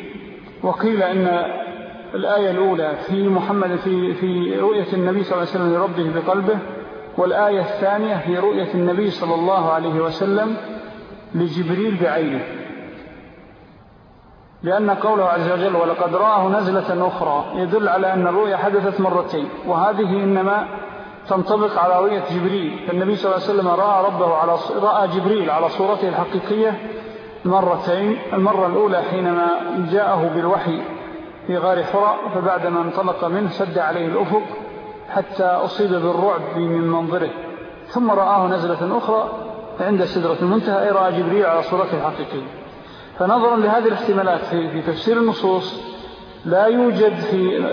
وقيل أن الآية الأولى في محمد في, في رؤية النبي صلى الله عليه وسلم لربه بقلبه والآية الثانية في رؤية النبي صلى الله عليه وسلم لجبريل بعينه. لأن قوله عز وجل ولقد رآه نزلة أخرى يدل على أن الرؤية حدثت مرتين وهذه إنما تنطبق على رؤية جبريل. فالنبي صلى الله عليه وسلم رأى, ربه على رأى جبريل على صورته الحقيقية مرتين المرة الأولى حينما جاءه بالوحي في غار حراء فبعدما انطلق منه سد عليه الأفق حتى أصيب بالرعب من منظره. ثم رآه نزلة أخرى عند سدرة المنتهى أي رأى جبريل على صورته الحقيقية. فنظرا لهذه الاحتمالات في تفسير النصوص لا يوجد في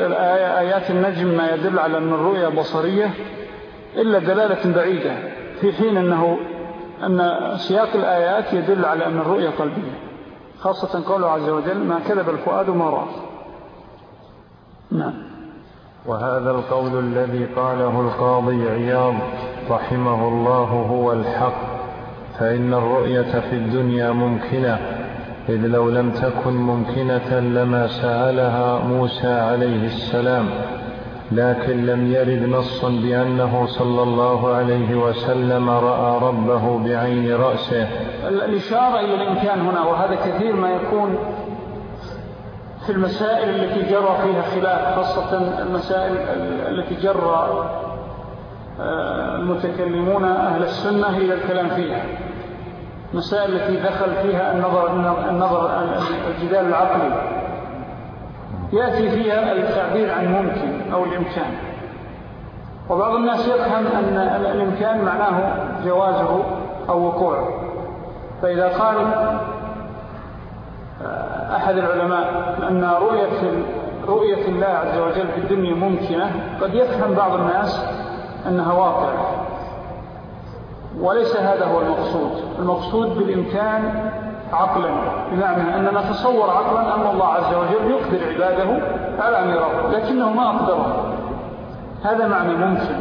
آيات النجم ما يدل على أن الرؤية بصرية إلا دلالة بعيدة في حين أنه أن سياق الآيات يدل على أن الرؤية قلبية خاصة قوله عز وجل ما كذب الفؤاد ما رأى نعم. وهذا القول الذي قاله القاضي عياض رحمه الله هو الحق فإن الرؤية في الدنيا ممكنة. إذ لو لم تكن ممكنة لما سألها موسى عليه السلام لكن لم يرد نص بأنه صلى الله عليه وسلم رأى ربه بعين رأسه. الإشارة إلى الإمكان هنا وهذا كثير ما يكون في المسائل التي جرى فيها خلاف خاصة المسائل التي جرى آه، المتكلمون أهل السنة إلى الكلام فيها. مسائل التي دخل فيها النظر, النظر الجدال العقلي. يأتي فيها التعبير عن ممكن أو الإمكان. وبعض الناس يفهم أن الإمكان معناه جوازه أو وقوعه. فإذا قال أحد العلماء أن رؤية, رؤية الله عز وجل في الدنيا ممكنة قد يفهم بعض الناس أنها واقعة. وليس هذا هو المقصود. المقصود بالإمكان عقلا بمعنى أننا نتصور عقلا أن الله عز وجل يقدر عباده على أن يراه لكنه ما أقدره. هذا معنى ممكن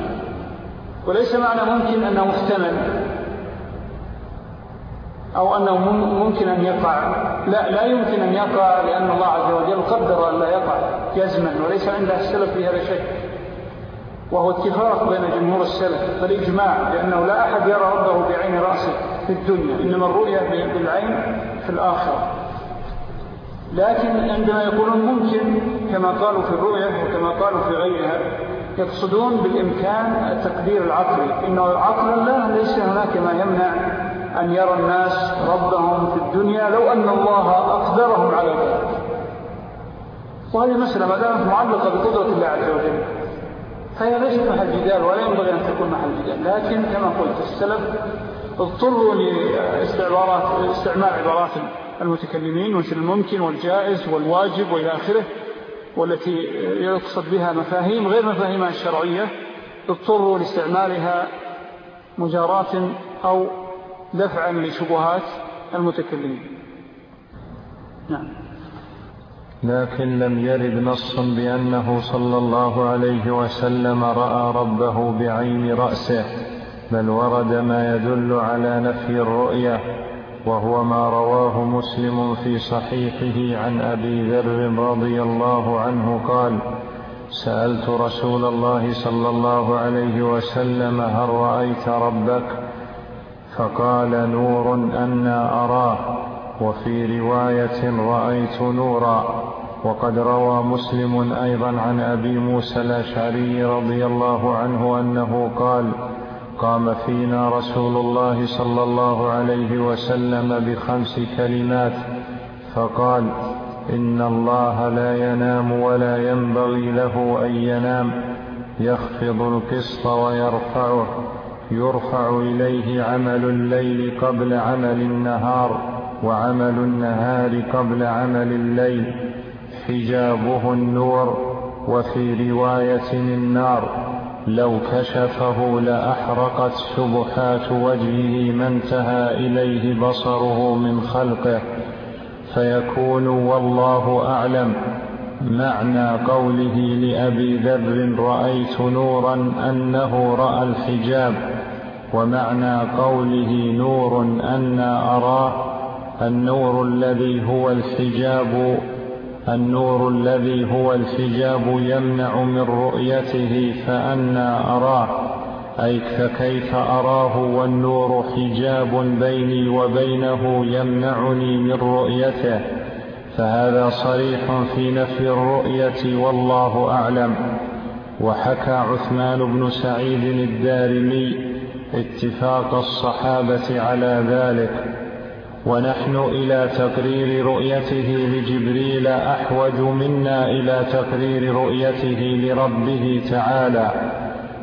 وليس معنى ممكن أنه محتمل أو أنه ممكن أن يقع. لا لا يمكن أن يقع لأن الله عز وجل قدر أن لا يقع جزما وليس عند السلف في هذا شيء. وهو اتفاق بين جمهور السلف فالإجماع لأنه لا أحد يرى ربه بعين رأسه في الدنيا إنما الرؤية بالعين في الآخرة. لكن عندما يقولون ممكن كما قالوا في الرؤية وكما قالوا في غيرها يقصدون بالإمكان التقدير العقلي إنه عقلا لا ليس هناك ما يمنع أن يرى الناس ربهم في الدنيا لو أن الله أقدرهم على ذلك. وهذه مسألة ما دامت معلقة بقدرة الله عز وجل. فهي ليست محل جدال ولا ينبغي أن تكون محل جدال لكن كما قلت السلف اضطروا لاستعمال عبارات المتكلمين مثل الممكن والجائز والواجب وإلى آخره والتي يقصد بها مفاهيم غير مفاهيمها الشرعية اضطروا لاستعمالها مجارات أو دفعا لشبهات المتكلمين. نعم. لكن لم يرد نص بأنه صلى الله عليه وسلم رأى ربه بعين رأسه بل ورد ما يدل على نفي الرؤية وهو ما رواه مسلم في صحيحه عن أبي ذر رضي الله عنه قال سألت رسول الله صلى الله عليه وسلم هل رأيت ربك؟ فقال نور أنا أراه وفي رواية رأيت نورا. وقد روى مسلم أيضا عن أبي موسى الأشعري رضي الله عنه أنه قال قام فينا رسول الله صلى الله عليه وسلم بخمس كلمات فقال إن الله لا ينام ولا ينبغي له أن ينام يخفض القسط ويرفعه يرفع إليه عمل الليل قبل عمل النهار وعمل النهار قبل عمل الليل حجابه النور وفي رواية النار لو كشفه لأحرقت سبحات وجهه ما انتهى إليه بصره من خلقه فيكون والله أعلم. معنى قوله لأبي ذر رأيت نورا أنه رأى الحجاب ومعنى قوله نور أنا أراه النور الذي هو الحجاب النور الذي هو الحجاب يمنع من رؤيته فأنا أراه. أي فكيف أراه والنور حجاب بيني وبينه يمنعني من رؤيته. فهذا صريح في نفي الرؤية والله أعلم. وحكى عثمان بن سعيد الدارمي اتفاق الصحابة على ذلك. ونحن إلى تقرير رؤيته لجبريل أحوج منا إلى تقرير رؤيته لربه تعالى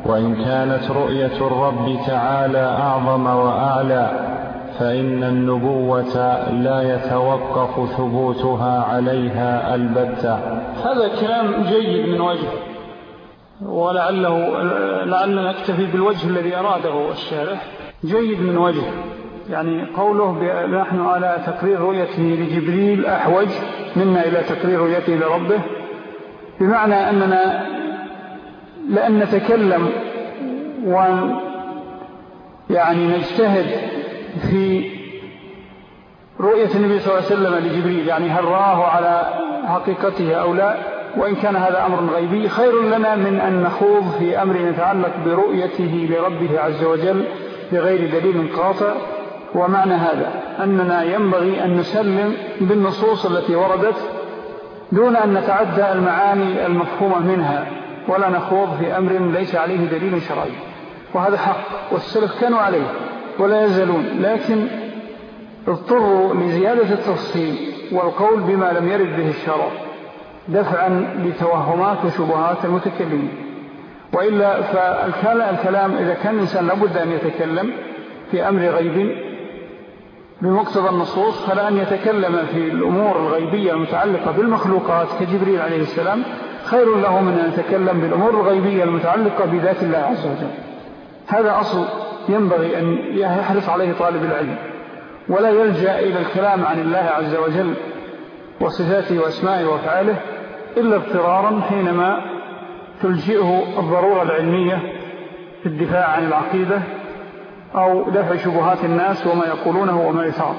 وإن كانت رؤية الرب تعالى أعظم وأعلى فإن النبوة لا يتوقف ثبوتها عليها البتة. هذا كلام جيد من وجه ولعله لعلنا نكتفي بالوجه الذي أراده الشارح. جيد من وجه. يعني قوله نحن على تقرير رؤيته لجبريل أحوج منا إلى تقرير رؤيته لربه بمعنى أننا لأن نتكلم وأن يعني نجتهد في رؤية النبي صلى الله عليه وسلم لجبريل يعني هل راه على حقيقته أو لا؟ وإن كان هذا أمر غيبي خير لنا من أن نخوض في أمر يتعلق برؤيته لربه عز وجل بغير دليل قاطع. ومعنى هذا أننا ينبغي أن نسلم بالنصوص التي وردت دون أن نتعدى المعاني المفهومة منها ولا نخوض في أمر ليس عليه دليل شرعي. وهذا حق والسلف كانوا عليه ولا يزالون لكن اضطروا لزيادة التفصيل والقول بما لم يرد به الشرع دفعا لتوهمات وشبهات المتكلمين. وإلا فالكلام إذا كان الإنسان لابد أن يتكلم في أمر غيب بمقتضى النصوص فلا أن يتكلم في الأمور الغيبية المتعلقة بالمخلوقات كجبريل عليه السلام. خير له من أن يتكلم بالأمور الغيبية المتعلقة بذات الله عز وجل. هذا أصل ينبغي أن يحرص عليه طالب العلم. ولا يلجأ إلى الكلام عن الله عز وجل وصفاته وأسمائه وفعاله إلا اضطرارا حينما تلجئه الضرورة العلمية في الدفاع عن العقيدة أو دفع شبهات الناس وما يقولونه وما يفعل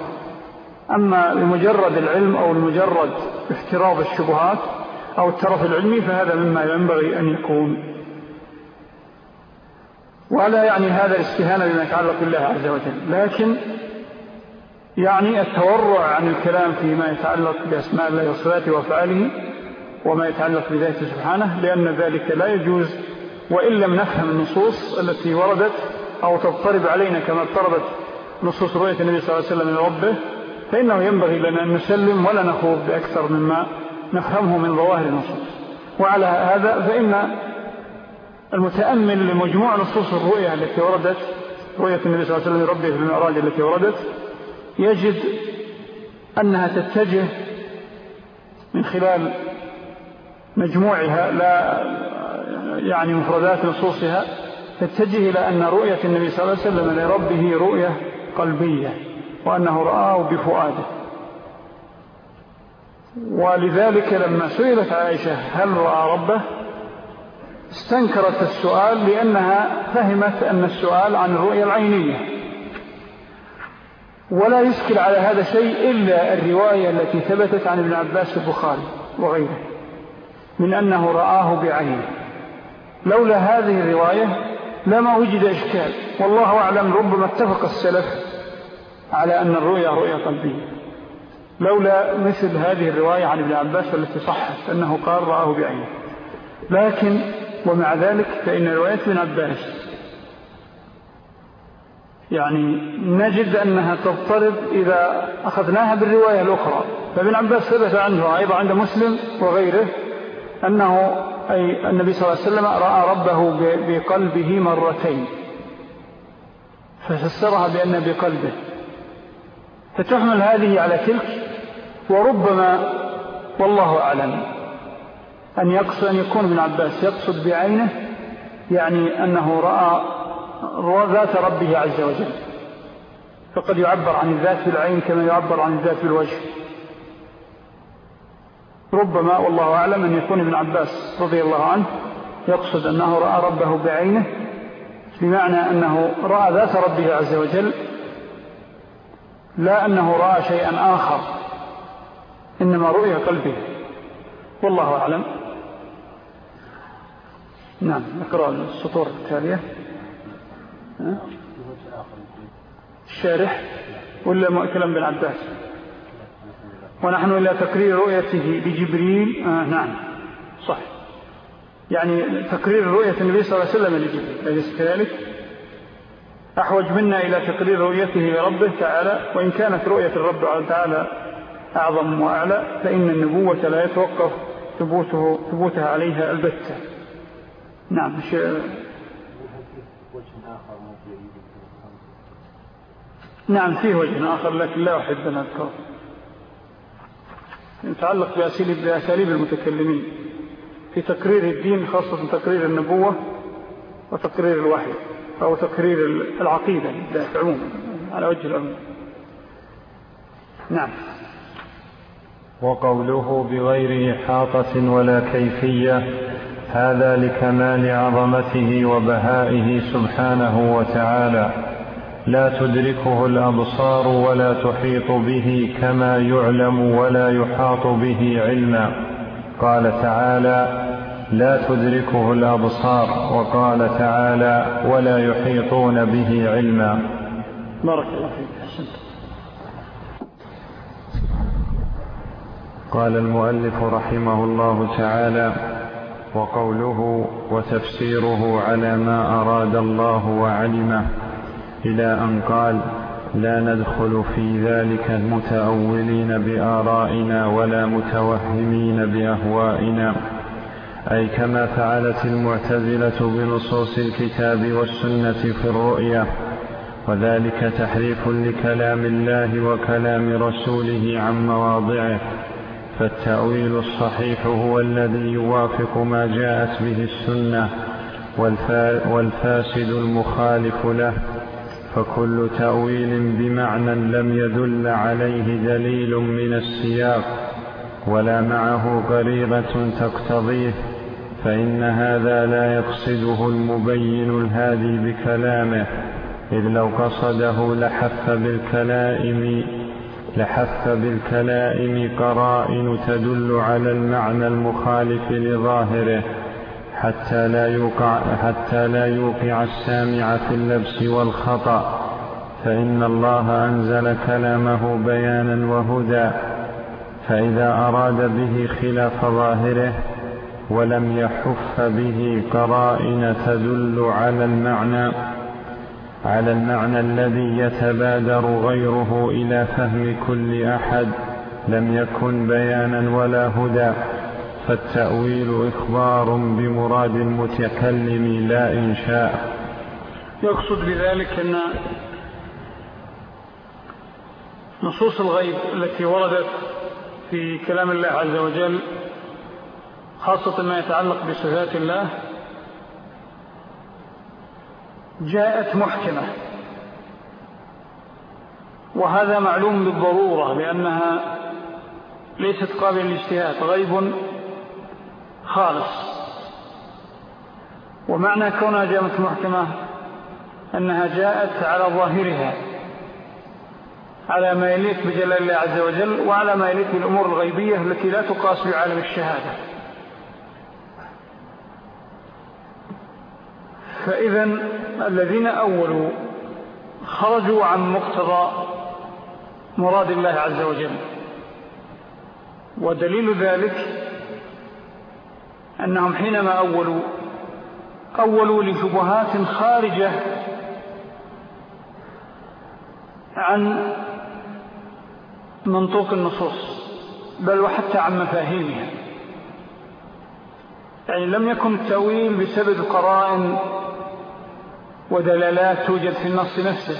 أما لمجرد العلم أو لمجرد افتراض الشبهات أو الترف العلمي فهذا مما ينبغي أن يكون. ولا يعني هذا الاستهانة بما يتعلق بالله عز وجل لكن يعني التورع عن الكلام فيما يتعلق بأسماء الله وصفاته وفعاله وما يتعلق بذاته سبحانه لأن ذلك لا يجوز وإن لم نفهم النصوص التي وردت أو تضطرب علينا كما اضطربت نصوص رؤية النبي صلى الله عليه وسلم من ربه فإنه ينبغي لنا أن نسلم ولا نخوض بأكثر مما نفهمه من ظواهر النصوص. وعلى هذا فإن المتأمل لمجموع نصوص الرؤية التي وردت رؤية النبي صلى الله عليه وسلم ربه في المعراج التي وردت يجد أنها تتجه من خلال مجموعها لا يعني مفردات نصوصها تتجه إلى أن رؤية النبي صلى الله عليه وسلم لربه رؤية قلبية وأنه رآه بفؤاده. ولذلك لما سئلت عائشة هل رأى ربه استنكرت السؤال لأنها فهمت أن السؤال عن الرؤية العينية. ولا يشكل على هذا شيء إلا الرواية التي ثبتت عن ابن عباس البخاري وغيره من أنه رآه بعينه. لولا هذه الرواية لما وجد إشكال. والله أعلم ربما اتفق السلف على أن الرؤية رؤية قلبية. لولا مثل هذه الرواية عن ابن عباس التي صحت أنه قال رآه بعينه. لكن ومع ذلك فإن رواية ابن عباس يعني نجد أنها تضطرب إذا أخذناها بالرواية الأخرى. فابن عباس ثبت عنه أيضا عند مسلم وغيره أنه أي النبي صلى الله عليه وسلم رأى ربه بقلبه مرتين. ففسرها بأن بقلبه. فتحمل هذه على تلك وربما والله أعلم أن يقصد أن يكون ابن عباس يقصد بعينه يعني أنه رأى ذات ربه عز وجل. فقد يعبر عن الذات بالعين كما يعبر عن الذات بالوجه ربما والله أعلم أن يكون ابن عباس رضي الله عنه يقصد أنه رأى ربه بعينه بمعنى أنه رأى ذات ربه عز وجل لا أنه رأى شيئا آخر إنما رؤية قلبه. والله أعلم. نعم نقرأ السطور التالية. الشارح ولا كلام بن عباس؟ ونحن إلى تقرير رؤيته لجبريل. آه نعم. صح يعني تقرير رؤية النبي صلى الله عليه وسلم لجبريل أليس كذلك؟ أحوج منا إلى تقرير رؤيته لربه تعالى وإن كانت رؤية الرب تعالى أعظم وأعلى فإن النبوة لا يتوقف ثبوته ثبوتها عليها البتة. نعم نعم فيه وجه آخر لكن لا أحب أن أذكره. يتعلق بأساليب, بأساليب المتكلمين في تقرير الدين خاصة تقرير النبوة وتقرير الوحي أو تقرير العقيدة عموما على وجه العموم. نعم. وقوله بغير إحاطة ولا كيفية هذا لكمال عظمته وبهائه سبحانه وتعالى. لا تدركه الأبصار ولا تحيط به كما يعلم ولا يحاط به علما. قال تعالى لا تدركه الأبصار. وقال تعالى ولا يحيطون به علما. بارك الله فيك. قال المؤلف رحمه الله تعالى وقوله وتفسيره على ما أراد الله وعلمه. إلى أن قال لا ندخل في ذلك المتأولين بآرائنا ولا متوهمين بأهوائنا. أي كما فعلت المعتزلة بنصوص الكتاب والسنة في الرؤية وذلك تحريف لكلام الله وكلام رسوله عن مواضعه. فالتأويل الصحيح هو الذي يوافق ما جاءت به السنة والفاسد المخالف له. فكل تأويل بمعنى لم يدل عليه دليل من السياق ولا معه قريبة تقتضيه فإن هذا لا يقصده المبين الهادي بكلامه إذ لو قصده لحف بالكلائم لحف بالكلائم قرائن تدل على المعنى المخالف لظاهره. حتى لا يوقع حتى لا يوقع السامع في اللبس والخطأ. فإن الله أنزل كلامه بيانا وهدى. فإذا أراد به خلاف ظاهره ولم يحف به قرائن تدل على المعنى على المعنى الذي يتبادر غيره إلى فهم كل أحد لم يكن بيانا ولا هدى. فالتأويل إخبار بمراد المتكلم لا إنشاء. يقصد بذلك أن نصوص الغيب التي وردت في كلام الله عز وجل خاصة ما يتعلق بصفات الله جاءت محكمة. وهذا معلوم بالضرورة لأنها ليست قابلة للاجتهاد. غيب خالص. ومعنى كونها جاءت محكمة أنها جاءت على ظاهرها على ما يليق بجلال الله عز وجل وعلى ما يليق بالأمور الغيبية التي لا تقاس بعالم الشهادة. فإذا الذين أولوا خرجوا عن مقتضى مراد الله عز وجل. ودليل ذلك أنهم حينما أولوا أولوا لشبهات خارجة عن منطوق النصوص بل وحتى عن مفاهيمها. يعني لم يكن التأويل بسبب قرائن ودلالات توجد في النص نفسه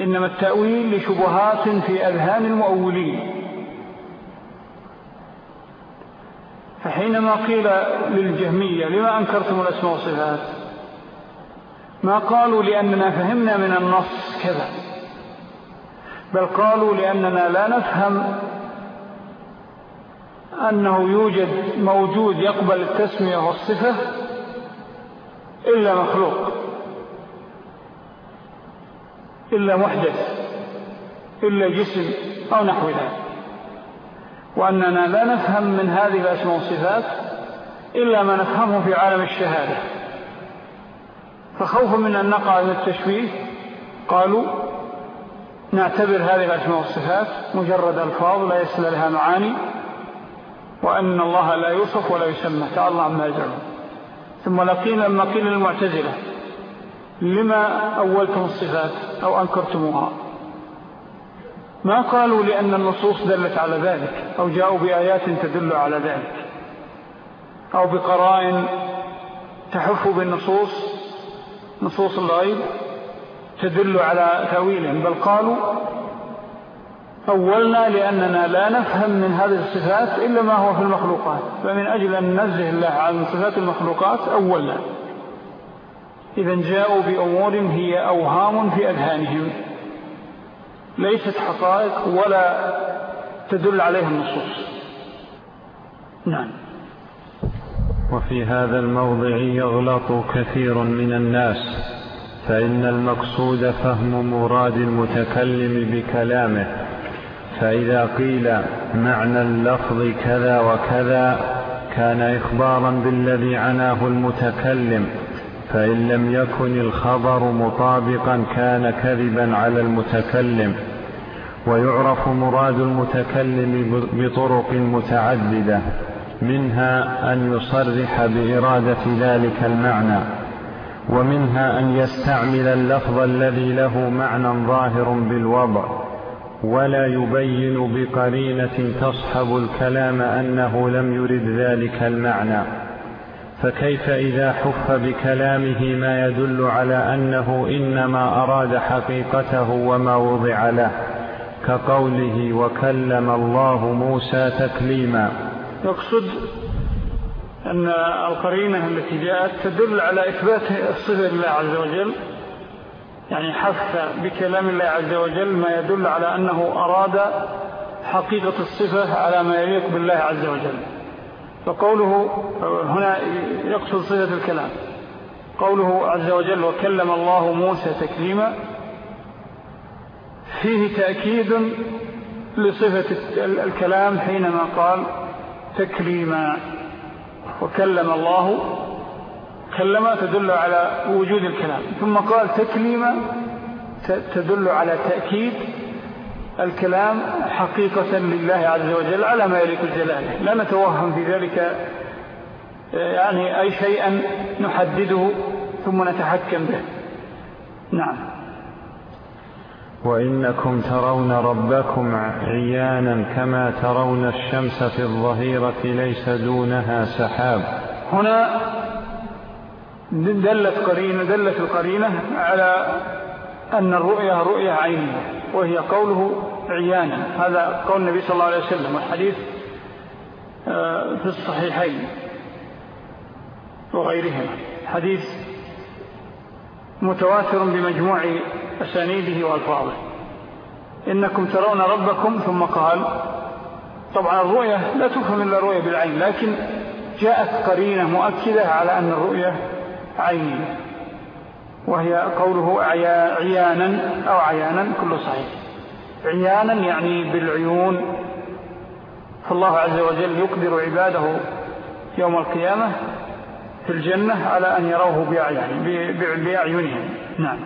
إنما التأويل لشبهات في أذهان المؤولين. فحينما قيل للجهمية لما أنكرتم الأسماء والصفات؟ ما قالوا لأننا فهمنا من النص كذا بل قالوا لأننا لا نفهم أنه يوجد موجود يقبل التسمية والصفة إلا مخلوق إلا محدث إلا جسم أو نحو ذلك. وأننا لا نفهم من هذه الأسماء والصفات إلا ما نفهمه في عالم الشهادة. فخوفا من أن نقع من التشويه قالوا نعتبر هذه الأسماء والصفات مجرد ألفاظ لا يسل لها معاني وأن الله لا يوصف ولا يسمى. تعالى عما يزعون ثم لقينا لما قيل للمعتزلة لما أولتم الصفات أو أنكرتموها؟ ما قالوا لأن النصوص دلت على ذلك أو جاءوا بآيات تدل على ذلك أو بقرائن تحف بالنصوص نصوص الغيب تدل على تأويلهم بل قالوا أولنا لأننا لا نفهم من هذه الصفات إلا ما هو في المخلوقات فمن أجل أن ننزه الله عن صفات المخلوقات أولنا. إذا جاءوا بأمور هي أوهام في أذهانهم. ليست حقائق ولا تدل عليها النصوص. نعم. وفي هذا الموضع يغلط كثير من الناس فإن المقصود فهم مراد المتكلم بكلامه فإذا قيل معنى اللفظ كذا وكذا كان إخبارا بالذي عناه المتكلم. فإن لم يكن الخبر مطابقا كان كذبا على المتكلم ويعرف مراد المتكلم بطرق متعددة منها أن يصرح بإرادة ذلك المعنى ومنها أن يستعمل اللفظ الذي له معنى ظاهر بالوضع ولا يبين بقرينة تصحب الكلام أنه لم يرد ذلك المعنى. فكيف إذا حف بكلامه ما يدل على أنه إنما أراد حقيقته وما وضع له كقوله وكلم الله موسى تكليما. يقصد أن القرينة التي جاءت تدل على إثبات الصفة لله عز وجل يعني حث بكلام الله عز وجل ما يدل على أنه أراد حقيقة الصفة على ما يليق بالله عز وجل. فقوله هنا يقصد صفة الكلام. قوله عز وجل وكلم الله موسى تكليما. فيه تأكيد لصفة الكلام حينما قال تكليما. وكلم الله كلمة تدل على وجود الكلام. ثم قال تكليما تدل على تأكيد الكلام حقيقة لله عز وجل على ما يليق الجلاله لا نتوهم في ذلك يعني أي شيئا نحدده ثم نتحكم به. نعم. وإنكم ترون ربكم عيانا كما ترون الشمس في الظهيرة ليس دونها سحاب. هنا دلت قرينة دلت القرينة على أن الرؤية رؤية عينية وهي قوله عيانا. هذا قول النبي صلى الله عليه وسلم والحديث آه، في الصحيحين وغيرهما. حديث متواتر بمجموع أسانيده وألفاظه. إنكم ترون ربكم ثم قال طبعا الرؤية لا تفهم إلا الرؤية بالعين لكن جاءت قرينة مؤكدة على أن الرؤية عينية وهي قوله عيانا أو عيانا كله صحيح. عيانا يعني بالعيون. فالله عز وجل يقدر عباده يوم القيامة في الجنة على أن يروه بأعينهم. نعم.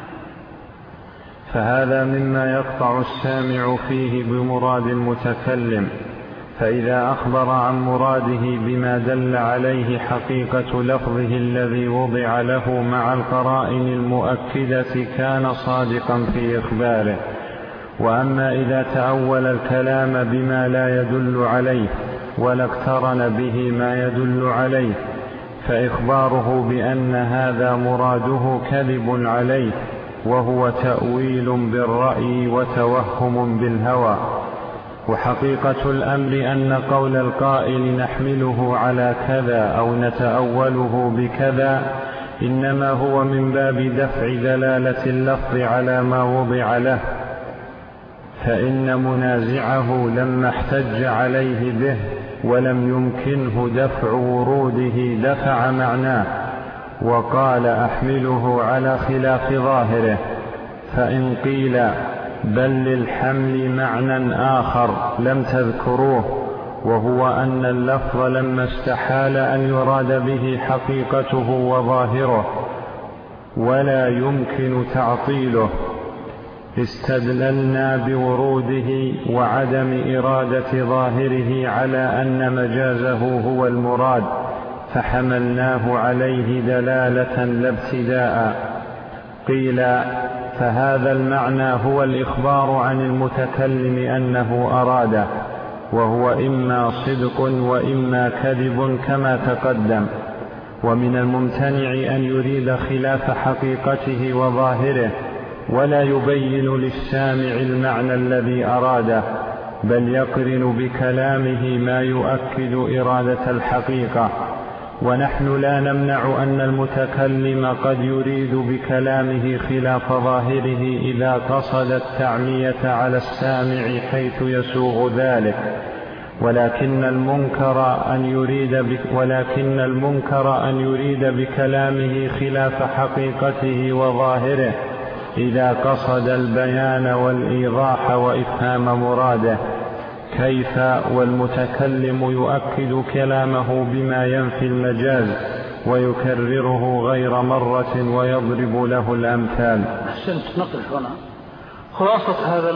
فهذا مما يقطع السامع فيه بمراد المتكلم. فإذا أخبر عن مراده بما دل عليه حقيقة لفظه الذي وضع له مع القرائن المؤكدة كان صادقا في إخباره. وأما إذا تأول الكلام بما لا يدل عليه ولا اقترن به ما يدل عليه فإخباره بأن هذا مراده كذب عليه وهو تأويل بالرأي وتوهم بالهوى. وحقيقة الأمر أن قول القائل نحمله على كذا أو نتأوله بكذا إنما هو من باب دفع دلالة اللفظ على ما وضع له فإن منازعه لما احتج عليه به ولم يمكنه دفع وروده دفع معناه وقال أحمله على خلاف ظاهره فإن قيل بل للحمل معنى آخر لم تذكروه وهو أن اللفظ لما استحال أن يراد به حقيقته وظاهره ولا يمكن تعطيله. استدللنا بوروده وعدم إرادة ظاهره على أن مجازه هو المراد فحملناه عليه دلالة لا ابتداء. قيل فهذا المعنى هو الإخبار عن المتكلم أنه أراده وهو إما صدق وإما كذب كما تقدم. ومن الممتنع أن يريد خلاف حقيقته وظاهره ولا يبين للسامع المعنى الذي أراده بل يقرن بكلامه ما يؤكد إرادة الحقيقة. ونحن لا نمنع أن المتكلم قد يريد بكلامه خلاف ظاهره إذا قصد التعمية على السامع حيث يسوغ ذلك. ولكن المنكر أن يريد ولكن المنكر أن يريد بكلامه خلاف حقيقته وظاهره إذا قصد البيان والإيضاح وإفهام مراده. كيف والمتكلم يؤكد كلامه بما ينفي المجاز ويكرره غير مرة ويضرب له الأمثال. أحسنت نقف هنا. خلاصة هذا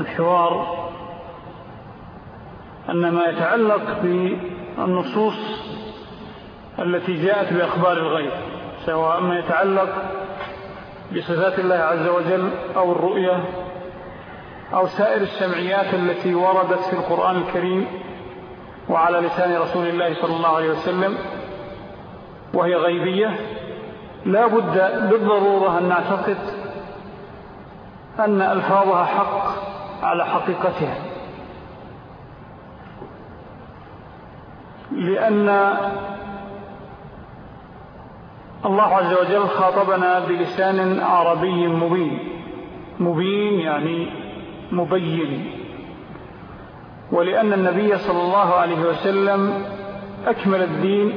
الحوار أن ما يتعلق بالنصوص التي جاءت بأخبار الغيب سواء ما يتعلق بصفات الله عز وجل أو الرؤية أو سائر السمعيات التي وردت في القرآن الكريم وعلى لسان رسول الله صلى الله عليه وسلم وهي غيبية لا بد بالضرورة أن نعتقد أن ألفاظها حق على حقيقتها. لأن الله عز وجل خاطبنا بلسان عربي مبين. مبين يعني مبين. ولأن النبي صلى الله عليه وسلم أكمل الدين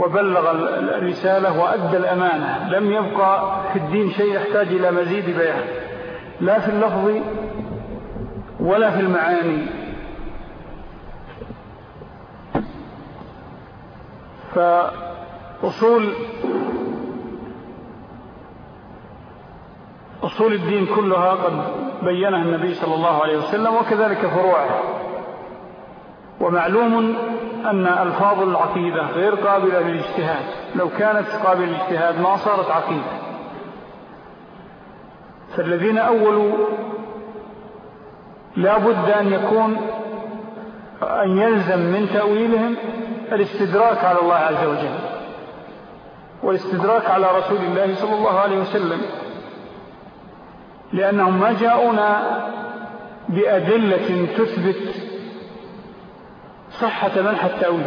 وبلغ الرسالة وأدى الأمانة. لم يبقى في الدين شيء يحتاج إلى مزيد بيان. لا في اللفظ ولا في المعاني. فأصول أصول الدين كلها قد بينها النبي صلى الله عليه وسلم وكذلك فروعه ومعلوم أن ألفاظ العقيدة غير قابلة للاجتهاد. لو كانت قابلة للاجتهاد ما صارت عقيدة. فالذين أولوا لا بد أن يكون أن يلزم من تأويلهم الاستدراك على الله عز وجل. والاستدراك على رسول الله صلى الله عليه وسلم. لأنهم ما جاءونا بأدلة تثبت صحة منح التأويل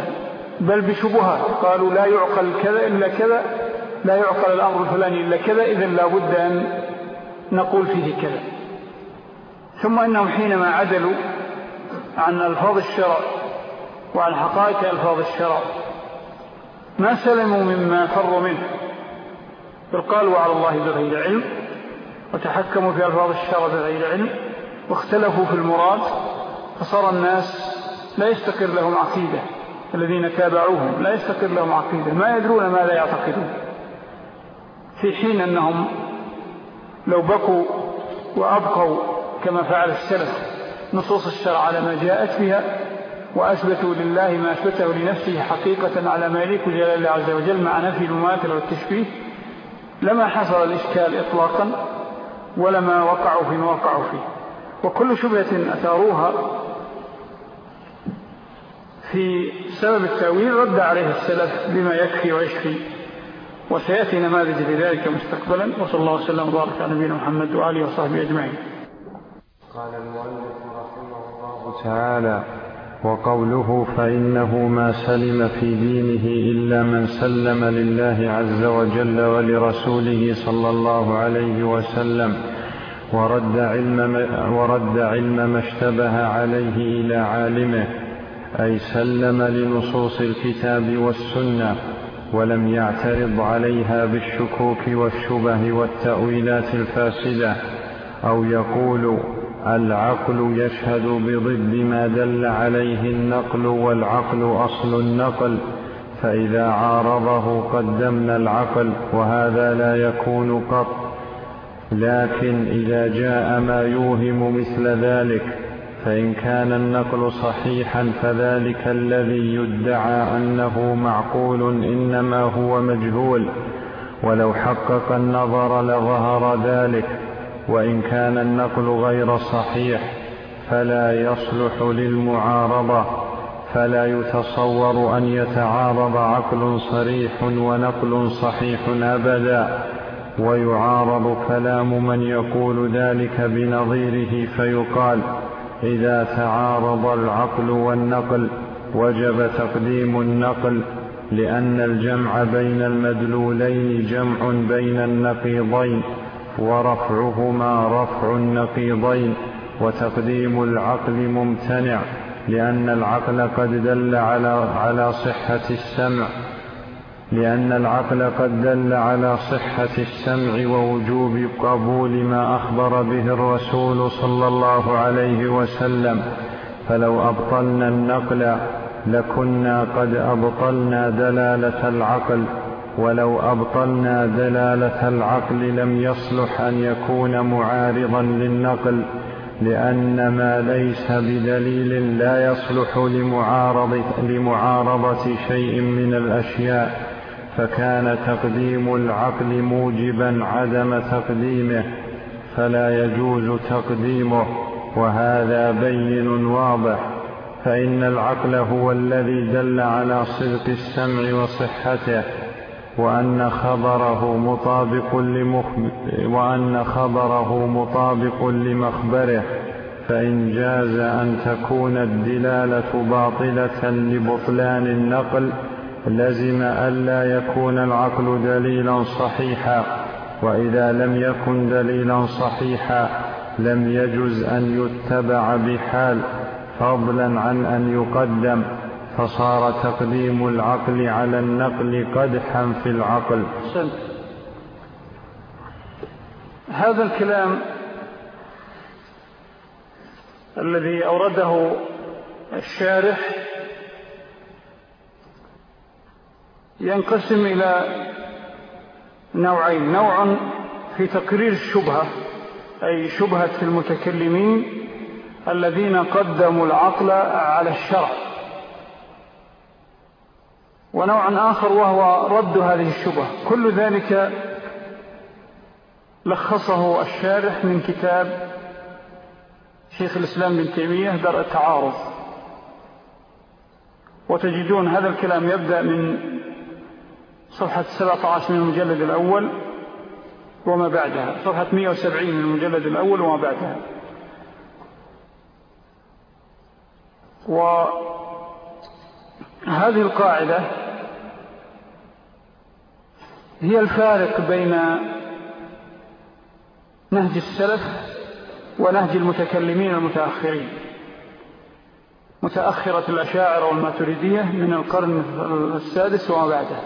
بل بشبهات. قالوا لا يعقل كذا إلا كذا لا يعقل الأمر الفلاني إلا كذا إذن لا بد أن نقول فيه كذا. ثم إنهم حينما عدلوا عن ألفاظ الشرع وعن حقائق ألفاظ الشرع ما سلموا مما فروا منه بل قالوا على الله بغير علم. وتحكموا في ألفاظ الشرع بغير علم واختلفوا في المراد فصار الناس لا يستقر لهم عقيدة. الذين تابعوهم لا يستقر لهم عقيدة ما يدرون ماذا يعتقدون. في حين أنهم لو بقوا وأبقوا كما فعل السلف نصوص الشرع على ما جاءت فيها وأثبتوا لله ما أثبته لنفسه حقيقة على ما يليق جلال الله عز وجل مع نفي المماثل والتشبيه لما حصل الإشكال إطلاقا ولما وقعوا فيما وقعوا فيه. وكل شبهة أثاروها في سبب التأويل رد عليه السلف بما يكفي ويشفي. وسيأتي نماذج لذلك مستقبلا. وصلى الله وسلم وبارك على نبينا محمد وآله وصحبه أجمعين. قال المؤلف رحمه الله تعالى وقوله فإنه ما سلم في دينه إلا من سلم لله عز وجل ولرسوله صلى الله عليه وسلم ورد علم, ورد علم ما اشتبه عليه إلى عالمه أي سلم لنصوص الكتاب والسنة ولم يعترض عليها بالشكوك والشبه والتأويلات الفاسدة أو يقول العقل يشهد بضد ما دل عليه النقل والعقل أصل النقل فإذا عارضه قدمنا العقل وهذا لا يكون قط. لكن إذا جاء ما يوهم مثل ذلك فإن كان النقل صحيحا فذلك الذي يدعى أنه معقول إنما هو مجهول ولو حقق النظر لظهر ذلك. وإن كان النقل غير صحيح فلا يصلح للمعارضة فلا يتصور أن يتعارض عقل صريح ونقل صحيح أبدا ويعارض كلام من يقول ذلك بنظيره فيقال إذا تعارض العقل والنقل وجب تقديم النقل لأن الجمع بين المدلولين جمع بين النقيضين. ورفعهما رفع النقيضين وتقديم العقل ممتنع لأن العقل قد دل على على صحة السمع لأن العقل قد دل على صحة السمع ووجوب قبول ما أخبر به الرسول صلى الله عليه وسلم. فلو أبطلنا النقل لكنا قد أبطلنا دلالة العقل. ولو أبطلنا دلالة العقل لم يصلح أن يكون معارضا للنقل لأن ما ليس بدليل لا يصلح لمعارضة, لمعارضة شيء من الأشياء فكان تقديم العقل موجبا عدم تقديمه فلا يجوز تقديمه وهذا بين واضح فإن العقل هو الذي دل على صدق السمع وصحته. وأن خبره مطابق وأن خبره مطابق لمخبره فإن جاز أن تكون الدلالة باطلة لبطلان النقل لزم ألا يكون العقل دليلا صحيحا وإذا لم يكن دليلا صحيحا لم يجز أن يتبع بحال فضلا عن أن يقدم. فصار تقديم العقل على النقل قدحا في العقل. سنت. هذا الكلام الذي أورده الشارح ينقسم إلى نوعين. نوع في تقرير الشبهة أي شبهة المتكلمين الذين قدموا العقل على الشرع. ونوع آخر وهو رد هذه الشبهة. كل ذلك لخصه الشارح من كتاب شيخ الإسلام بن تيمية درء التعارض. وتجدون هذا الكلام يبدأ من صفحة 17 من المجلد الأول وما بعدها. صفحة 170 من المجلد الأول وما بعدها. وهذه القاعدة هي الفارق بين نهج السلف ونهج المتكلمين المتأخرين. متأخرة الأشاعر والماتريدية من القرن السادس وما بعده.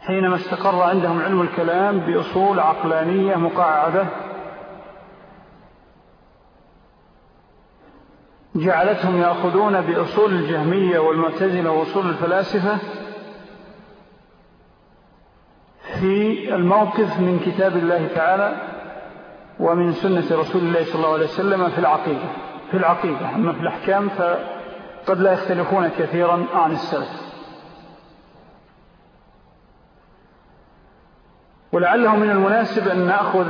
حينما استقر عندهم علم الكلام بأصول عقلانية مقاعدة جعلتهم يأخذون بأصول الجهمية والمعتزلة وأصول الفلاسفة في الموقف من كتاب الله تعالى ومن سنة رسول الله صلى الله عليه وسلم في العقيدة. في العقيدة. أما في الأحكام قد لا يختلفون كثيرا عن السلف. ولعله من المناسب أن نأخذ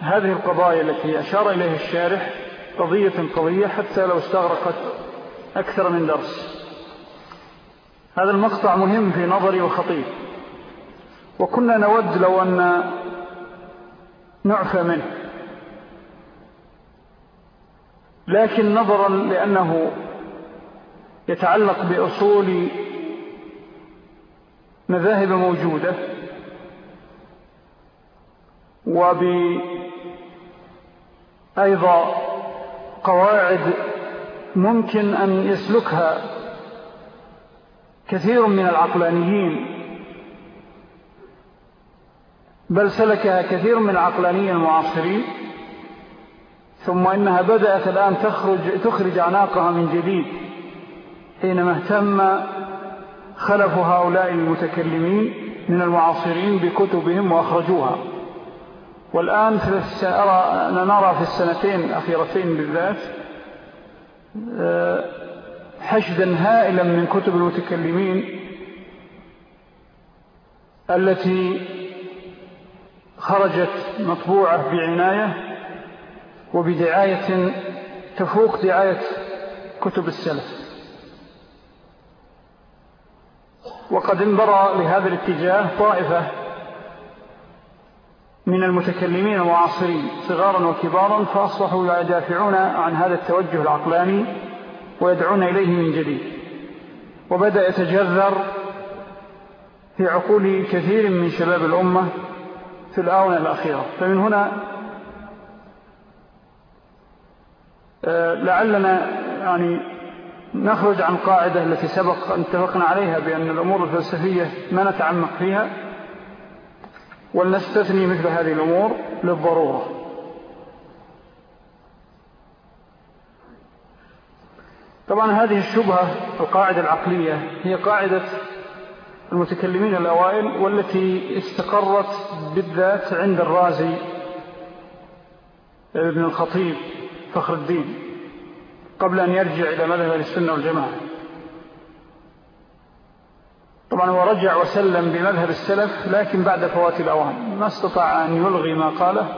هذه القضايا التي أشار إليها الشارح قضية قضية حتى لو استغرقت أكثر من درس. هذا المقطع مهم في نظري وخطير وكنا نود لو أن نعفى منه. لكن نظرا لأنه يتعلق بأصول مذاهب موجودة وبأيضا قواعد ممكن أن يسلكها كثير من العقلانيين. بل سلكها كثير من العقلانيين المعاصرين ثم إنها بدأت الآن تخرج, تخرج عناقها من جديد حينما اهتم خلف هؤلاء المتكلمين من المعاصرين بكتبهم وأخرجوها. والآن نرى في السنتين الأخيرتين بالذات آه، حشدا هائلا من كتب المتكلمين التي خرجت مطبوعة بعناية وبدعاية تفوق دعاية كتب السلف. وقد انبرى لهذا الاتجاه طائفة من المتكلمين المعاصرين صغارا وكبارا فأصبحوا يدافعون عن هذا التوجه العقلاني ويدعون إليه من جديد. وبدأ يتجذر في عقول كثير من شباب الأمة في الآونة الأخيرة. فمن هنا آه، لعلنا يعني نخرج عن قاعدة التي سبق أن اتفقنا عليها بأن الأمور الفلسفية ما نتعمق فيها ولنستثني مثل هذه الأمور للضرورة. طبعا هذه الشبهة القاعدة العقلية هي قاعدة المتكلمين الأوائل والتي استقرت بالذات عند الرازي ابن الخطيب فخر الدين قبل أن يرجع إلى مذهب السنة والجماعة. طبعا هو رجع وسلم بمذهب السلف لكن بعد فوات الأوان. ما استطاع أن يلغي ما قاله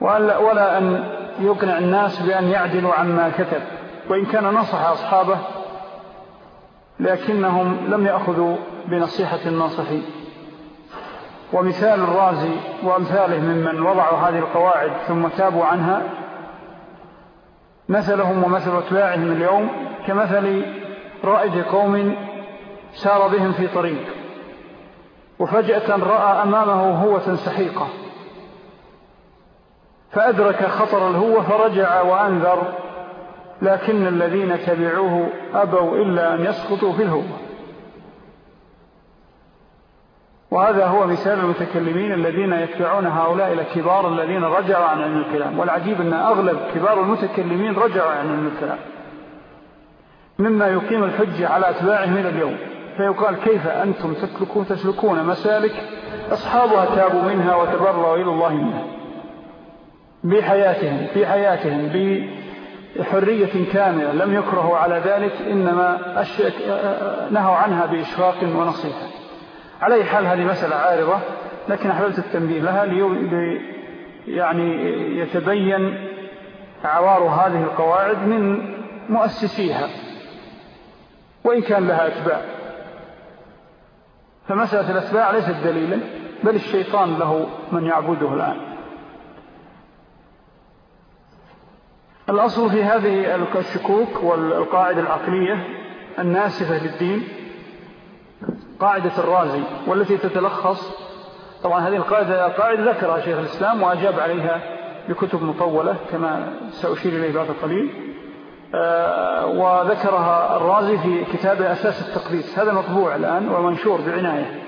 ولا أن يقنع الناس بأن يعدلوا عما كتب. وإن كان نصح أصحابه لكنهم لم يأخذوا بنصيحة الناصحين ومثال الرازي وأمثاله ممن وضعوا هذه القواعد ثم تابوا عنها مثلهم ومثل أتباعهم اليوم كمثل رائد قوم سار بهم في طريق وفجأة رأى أمامه هوة سحيقة فأدرك خطر الهوة فرجع وأنذر لكن الذين تبعوه أبوا إلا أن يسقطوا في الهوة وهذا هو مثال المتكلمين الذين يتبعون هؤلاء الكبار الذين رجعوا عن علم الكلام. والعجيب أن أغلب كبار المتكلمين رجعوا عن علم الكلام. مما يقيم الحجة على أتباعهم إلى اليوم. فيقال كيف أنتم تسلكون, تسلكون مسالك أصحابها تابوا منها وتبروا إلى الله منها. بحياتهم في حياتهم بحرية كاملة لم يكرهوا على ذلك إنما نهوا عنها بإشفاق ونصيحة. على أي حال هذه مسألة عارضة لكن أحببت التنبيه لها لي يعني يتبين عوار هذه القواعد من مؤسسيها وإن كان لها أتباع. فمسألة الأتباع ليست دليلا بل الشيطان له من يعبده الآن. الأصل في هذه الشكوك والقاعدة العقلية الناسفة للدين قاعدة الرازي والتي تتلخص. طبعا هذه القاعدة, القاعدة ذكرها شيخ الإسلام وأجاب عليها بكتب مطولة كما سأشير إليه بعد قليل. آه، وذكرها الرازي في كتابه أساس التقديس. هذا مطبوع الآن ومنشور بعناية.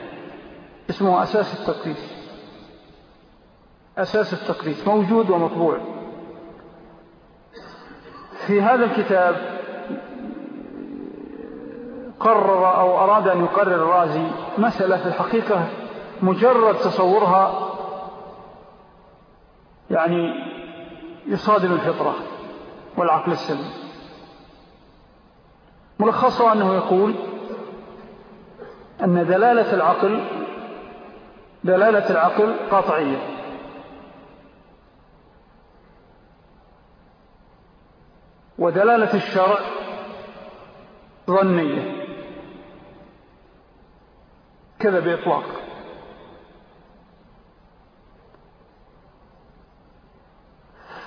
اسمه أساس التقديس. أساس التقديس موجود ومطبوع. في هذا الكتاب قرر أو أراد أن يقرر الرازي مسألة في الحقيقة مجرد تصورها يعني يصادم الفطرة والعقل السلم ملخصه أنه يقول أن دلالة العقل دلالة العقل قطعية ودلالة الشرع ظنية. كذا بإطلاق.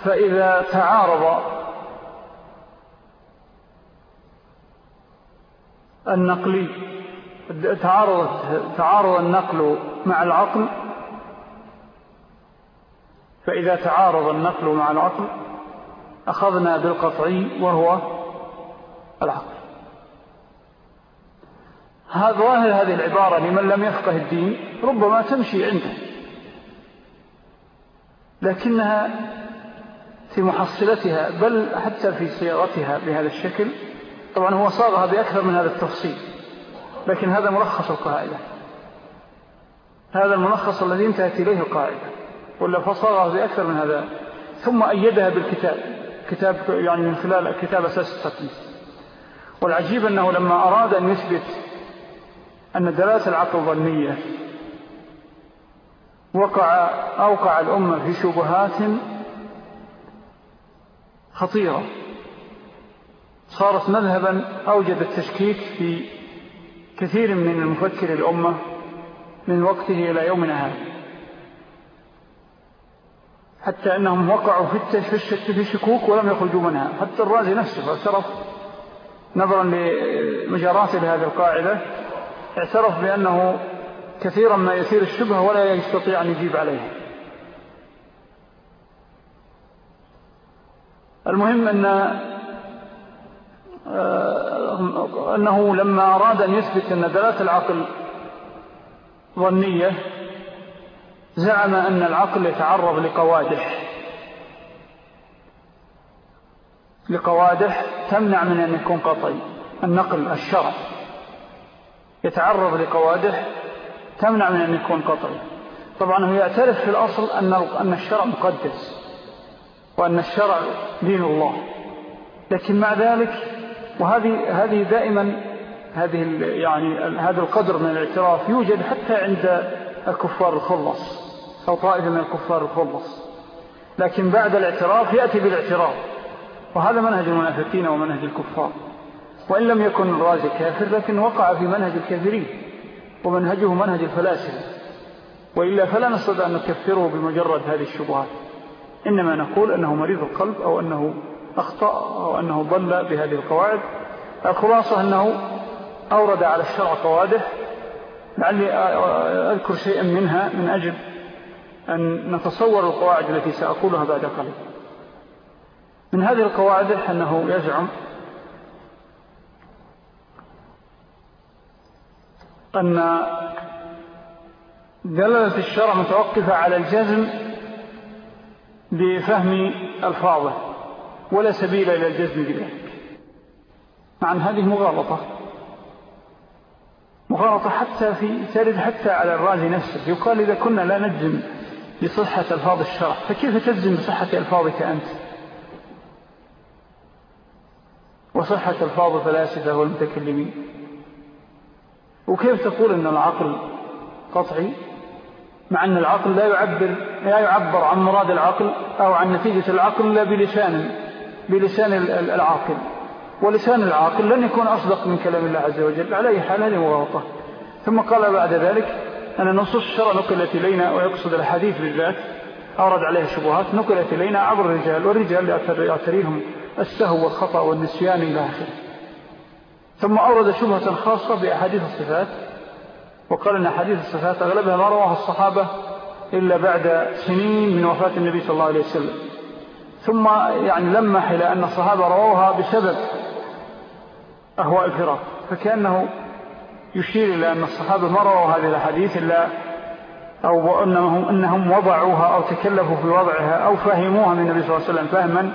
فإذا تعارض النقلي تعارض, تعارض النقل مع العقل فإذا تعارض النقل مع العقل أخذنا بالقطعي وهو العقل. هذا ظاهر هذه العبارة لمن لم يفقه الدين ربما تمشي عنده. لكنها في محصلتها بل حتى في صياغتها بهذا الشكل طبعا هو صاغها بأكثر من هذا التفصيل لكن هذا ملخص القاعدة. هذا الملخص الذي انتهت إليه القاعدة ولا فصاغها بأكثر من هذا. ثم أيدها بالكتاب. كتاب يعني من خلال كتاب أساس التقنيس والعجيب أنه لما أراد أن يثبت أن دلالة العقل ظنية وقع أوقع الأمة في شبهات خطيرة صارت مذهبا أوجد التشكيك في كثير من المفكر الأمة من وقته إلى يومنا هذا. حتى أنهم وقعوا في في شكوك ولم يخرجوا منها. حتى الرازي نفسه فاعترف نظرا لمجارات لهذه القاعدة اعترف بأنه كثيرا ما يثير الشبهة ولا يستطيع أن يجيب عليها. المهم أن آه، أنه لما أراد أن يثبت أن دلالة العقل ظنية زعم أن العقل يتعرض لقوادح لقوادح تمنع من أن يكون قطعي. النقل الشرع يتعرض لقوادح تمنع من أن يكون قطعي. طبعا هو يعترف في الأصل أن الشرع مقدس وأن الشرع دين الله. لكن مع ذلك وهذه هذه دائما هذه يعني هذا القدر من الاعتراف يوجد حتى عند الكفار الخلص أو طائفة من الكفار الخلص. لكن بعد الاعتراف يأتي بالاعتراف. وهذا منهج المنافقين ومنهج الكفار. وإن لم يكن الرازي كافر لكن وقع في منهج الكافرين. ومنهجه منهج الفلاسفة. وإلا فلا نستطيع أن نكفره بمجرد هذه الشبهات. إنما نقول أنه مريض القلب أو أنه أخطأ أو أنه ضل بهذه القواعد. الخلاصة أنه أورد على الشرع قواده لعلي أذكر شيئا منها من أجل أن نتصور القواعد التي سأقولها بعد قليل. من هذه القواعد أنه يزعم أن دلالة الشرع متوقفة على الجزم بفهم ألفاظه ولا سبيل إلى الجزم بذلك. مع أن هذه مغالطة. مغالطة حتى في ترد حتى على الرازي نفسه. يقال إذا كنا لا نجزم بصحة ألفاظ الشرع فكيف تجزم بصحة ألفاظك أنت؟ وصحة ألفاظ الفلاسفة والمتكلمين. وكيف تقول أن العقل قطعي؟ مع أن العقل لا يعبر, لا يعبر عن مراد العقل أو عن نتيجة العقل إلا بلسان, بلسان العاقل. ولسان العاقل لن يكون أصدق من كلام الله عز وجل على أي حال هذه مغالطة ثم قال بعد ذلك أن نصوص الشرع نقلت إلينا ويقصد الحديث بالذات أورد عليها شبهات نقلت إلينا عبر الرجال والرجال يعتريهم السهو والخطأ والنسيان إلى آخره. ثم أورد شبهة خاصة بأحاديث الصفات وقال أن أحاديث الصفات أغلبها ما رواها الصحابة إلا بعد سنين من وفاة النبي صلى الله عليه وسلم. ثم يعني لمح إلى أن الصحابة رووها بسبب أهواء الفراق فكأنه يشير إلى أن الصحابة ما رووا هذه الحديث إلا أو أنهم, أنهم وضعوها أو تكلفوا في وضعها أو فهموها من النبي صلى الله عليه وسلم فهما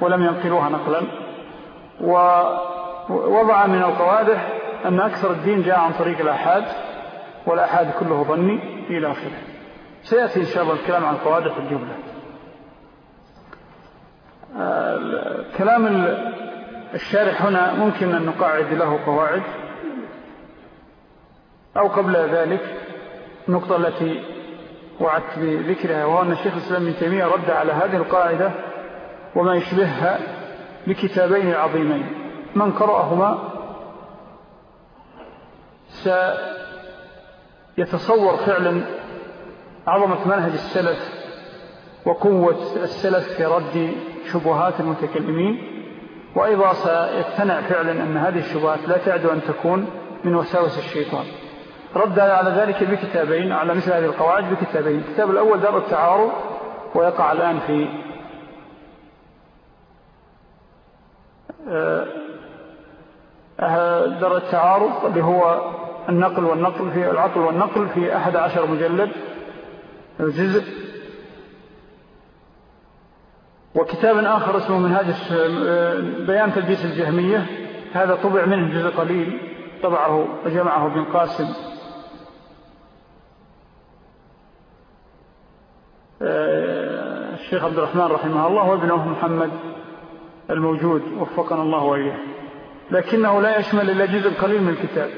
ولم ينقلوها نقلا. ووضع من القوادح أن أكثر الدين جاء عن طريق الأحاد والأحاد كله ظني إلى آخره. سيأتي إن شاء الله الكلام عن القوادح الجملة كلام الشارح هنا ممكن أن نقاعد له قواعد أو قبل ذلك النقطة التي وعدت بذكرها وهو أن الشيخ الإسلام من تيمية رد على هذه القاعدة وما يشبهها بكتابين عظيمين. من قرأهما سيتصور فعلا عظمة منهج السلف وقوة السلف في رد شبهات المتكلمين. وأيضا سيقتنع فعلا أن هذه الشبهات لا تعد أن تكون من وساوس الشيطان. رد على ذلك بكتابين على مثل هذه القواعد بكتابين. الكتاب الأول دار التعارض ويقع الآن في آه، دار التعارض اللي هو النقل والنقل في العقل والنقل في أحد عشر مجلد جزء. وكتاب آخر اسمه منهاج بيان تلبيس الجهمية. هذا طبع منه جزء قليل. طبعه وجمعه ابن قاسم. آه، الشيخ عبد الرحمن رحمه الله وابنه محمد الموجود وفقنا الله وإياه. لكنه لا يشمل إلا جزء قليل من الكتاب.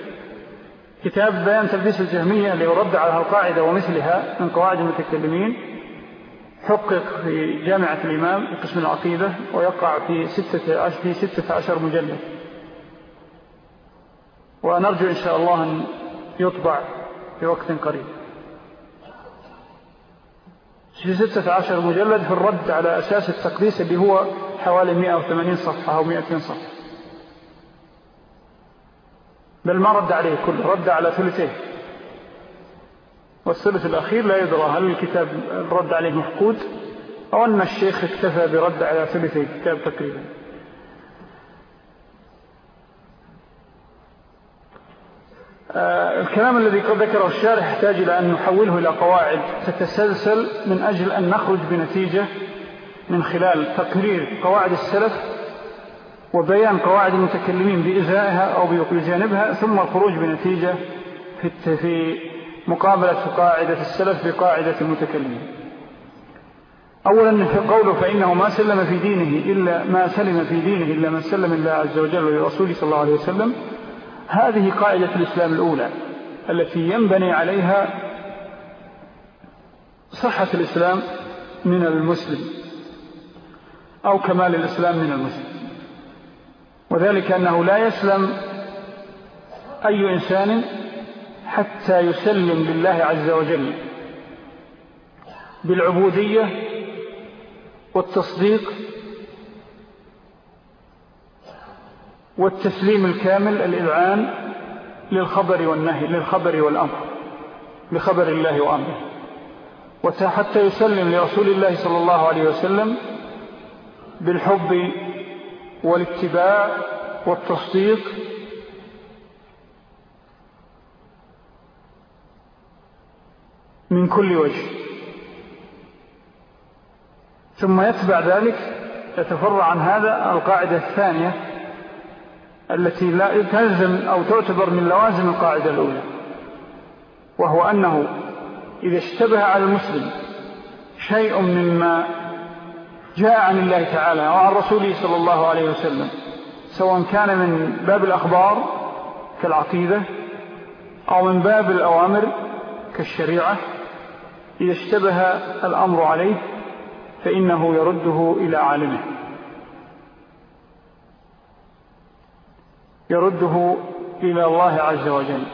كتاب بيان تلبيس الجهمية ليرد على القاعدة ومثلها من قواعد المتكلمين. حقق في جامعة الإمام في قسم العقيدة ويقع في ستة, في ستة عشر مجلد ونرجو إن شاء الله أن يطبع في وقت قريب. في ستة عشر مجلد في الرد على أساس التقديس اللي هو حوالي 180 صفحة أو 200 صفحة. بل ما رد عليه كله رد على ثلثيه. والثلث الأخير لا يدرى هل الكتاب الرد عليه مفقود أو أن الشيخ اكتفى برد على ثلثي الكتاب تقريبا. آه، الكلام الذي قد ذكره الشارح يحتاج إلى أن نحوله إلى قواعد تتسلسل من أجل أن نخرج بنتيجة من خلال تقرير قواعد السلف وبيان قواعد المتكلمين بإزائها أو بجانبها ثم الخروج بنتيجة في مقابلة قاعدة السلف بقاعدة المتكلمين. أولا في قوله فإنه ما سلم في دينه إلا ما سلم في دينه إلا من سلم الله عز وجل ولرسوله صلى الله عليه وسلم هذه قاعدة الإسلام الأولى التي ينبني عليها صحة الإسلام من المسلم أو كمال الإسلام من المسلم. وذلك أنه لا يسلم أي إنسان حتى يسلم لله عز وجل بالعبودية والتصديق والتسليم الكامل الإذعان للخبر والنهي للخبر والأمر لخبر الله وأمره. وحتى يسلم لرسول الله صلى الله عليه وسلم بالحب والاتباع والتصديق من كل وجه. ثم يتبع ذلك يتفرع عن هذا القاعدة الثانية التي لا تلزم أو تعتبر من لوازم القاعدة الأولى وهو أنه إذا اشتبه على المسلم شيء مما جاء عن الله تعالى وعن رسوله صلى الله عليه وسلم سواء كان من باب الأخبار كالعقيدة أو من باب الأوامر كالشريعة إذا اشتبه الأمر عليه فإنه يرده إلى عالمه. يرده إلى الله عز وجل.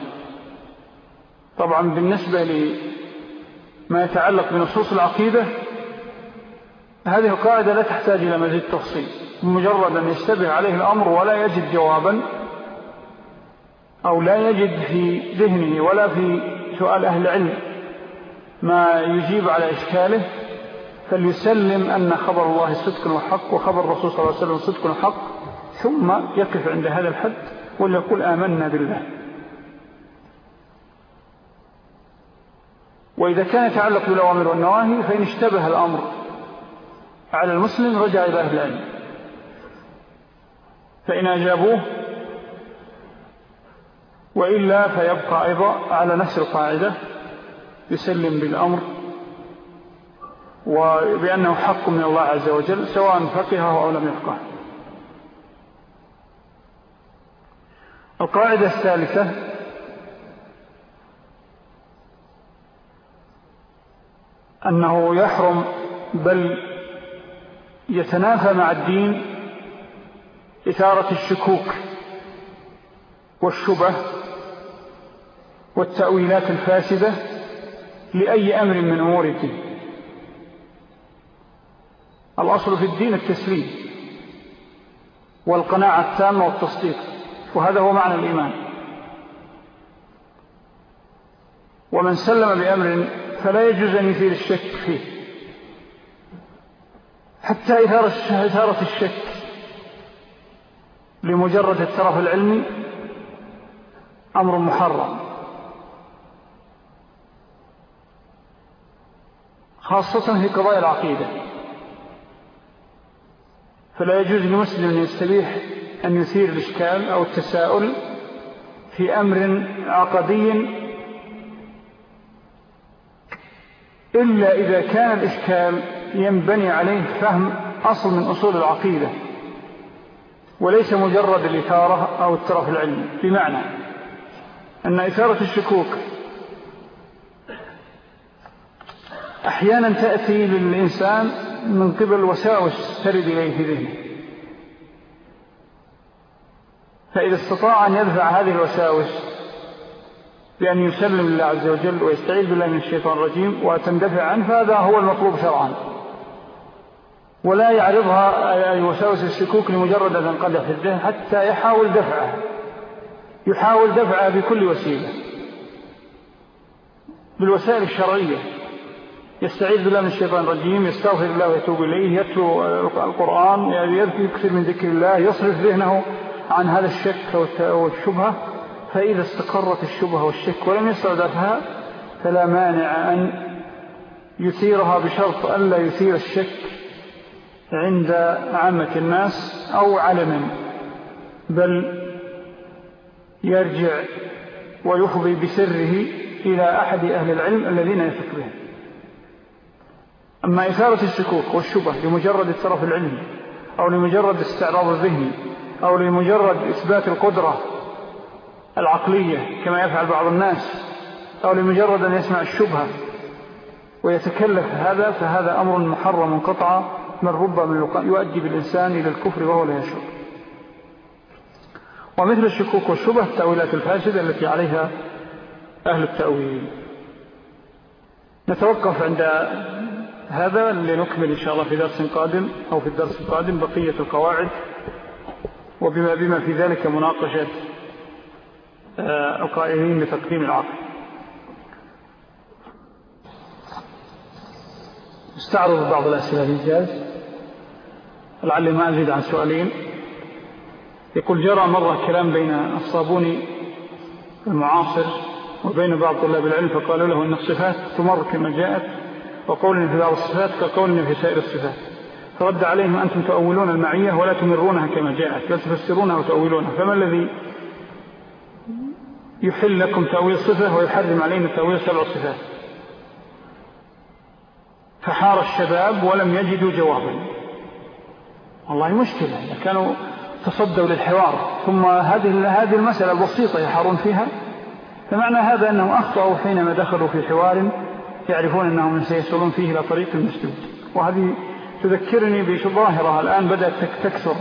طبعا بالنسبة لما يتعلق بنصوص العقيدة هذه القاعدة لا تحتاج إلى مزيد تفصيل. مجرد أن يشتبه عليه الأمر ولا يجد جوابا أو لا يجد في ذهنه ولا في سؤال أهل العلم ما يجيب على إشكاله فليسلم أن خبر الله صدق وحق وخبر الرسول صلى الله عليه وسلم صدق وحق ثم يقف عند هذا الحد وليقول آمنا بالله. وإذا كان يتعلق بالأوامر والنواهي فإن اشتبه الأمر على المسلم رجع إلى أهل العلم. فإن أجابوه وإلا فيبقى أيضا على نفس القاعدة. يسلم بالأمر وبأنه حق من الله عز وجل سواء فقهه أو لم يفقه. القاعدة الثالثة أنه يحرم بل يتنافى مع الدين إثارة الشكوك والشبه والتأويلات الفاسدة لأي أمر من أمور الدين الأصل في الدين التسليم والقناعة التامة والتصديق وهذا هو معنى الإيمان. ومن سلم بأمر فلا يجوز أن يثير الشك فيه. حتى إثارة الشك لمجرد الترف العلمي أمر محرم. خاصة في قضايا العقيدة. فلا يجوز لمسلم أن يستبيح أن يثير الإشكال أو التساؤل في أمر عقدي إلا إذا كان الإشكال ينبني عليه فهم أصل من أصول العقيدة وليس مجرد الإثارة أو الترف العلمي بمعنى أن إثارة الشكوك أحيانا تأتي للإنسان من قبل وساوس ترد إليه في ذهنه. فإذا استطاع أن يدفع هذه الوساوس بأن يسلم لله عز وجل ويستعيذ بالله من الشيطان الرجيم وتندفع عنه فهذا هو المطلوب شرعا. ولا يعرضها وساوس الشكوك لمجرد أن انقدح في الذهن حتى يحاول دفعها يحاول دفعها بكل وسيلة. بالوسائل الشرعية. يستعيذ بالله من الشيطان الرجيم يستغفر الله ويتوب إليه يتلو القرآن يكثر من ذكر الله يصرف ذهنه عن هذا الشك والشبهة. فإذا استقرت الشبهة والشك ولم يستطع دفعها فلا مانع أن يثيرها بشرط ألا يثير الشك عند عامة الناس أو علما بل يرجع ويفضي بسره إلى أحد أهل العلم الذين يثق بهم. أما إثارة الشكوك والشبه لمجرد الترف العلمي أو لمجرد استعراض الذهني أو لمجرد إثبات القدرة العقلية كما يفعل بعض الناس أو لمجرد أن يسمع الشبهة ويتكلف هذا فهذا أمر محرم قطعا من ربما يؤدي بالإنسان إلى الكفر وهو لا يشعر. ومثل الشكوك والشبه التأويلات الفاسدة التي عليها أهل التأويل. نتوقف عند هذا لنكمل إن شاء الله في درس قادم أو في الدرس القادم بقية القواعد وبما بما في ذلك مناقشة آه، القائلين بتقديم العقل. استعرض بعض الأسئلة الإنجاز لعلي ما أزيد عن سؤالين. يقول جرى مرة كلام بين الصابوني المعاصر وبين بعض طلاب العلم فقالوا له أن الصفات تمر كما جاءت. وقولنا في بعض الصفات كقولنا في سائر الصفات. فرد عليهم أنتم تؤولون المعية ولا تمرونها كما جاءت بل تفسرونها وتؤولونها. فما الذي يحل لكم تأويل صفة ويحرم علينا تأويل سبع صفات؟ فحار الشباب ولم يجدوا جوابا. والله مشكلة كانوا تصدوا للحوار ثم هذه هذه المسألة البسيطة يحارون فيها فمعنى هذا أنهم أخطأوا حينما دخلوا في حوار يعرفون أنهم سيصلون فيه إلى طريق المسدود وهذه تذكرني بظاهرة الآن بدأت تكثر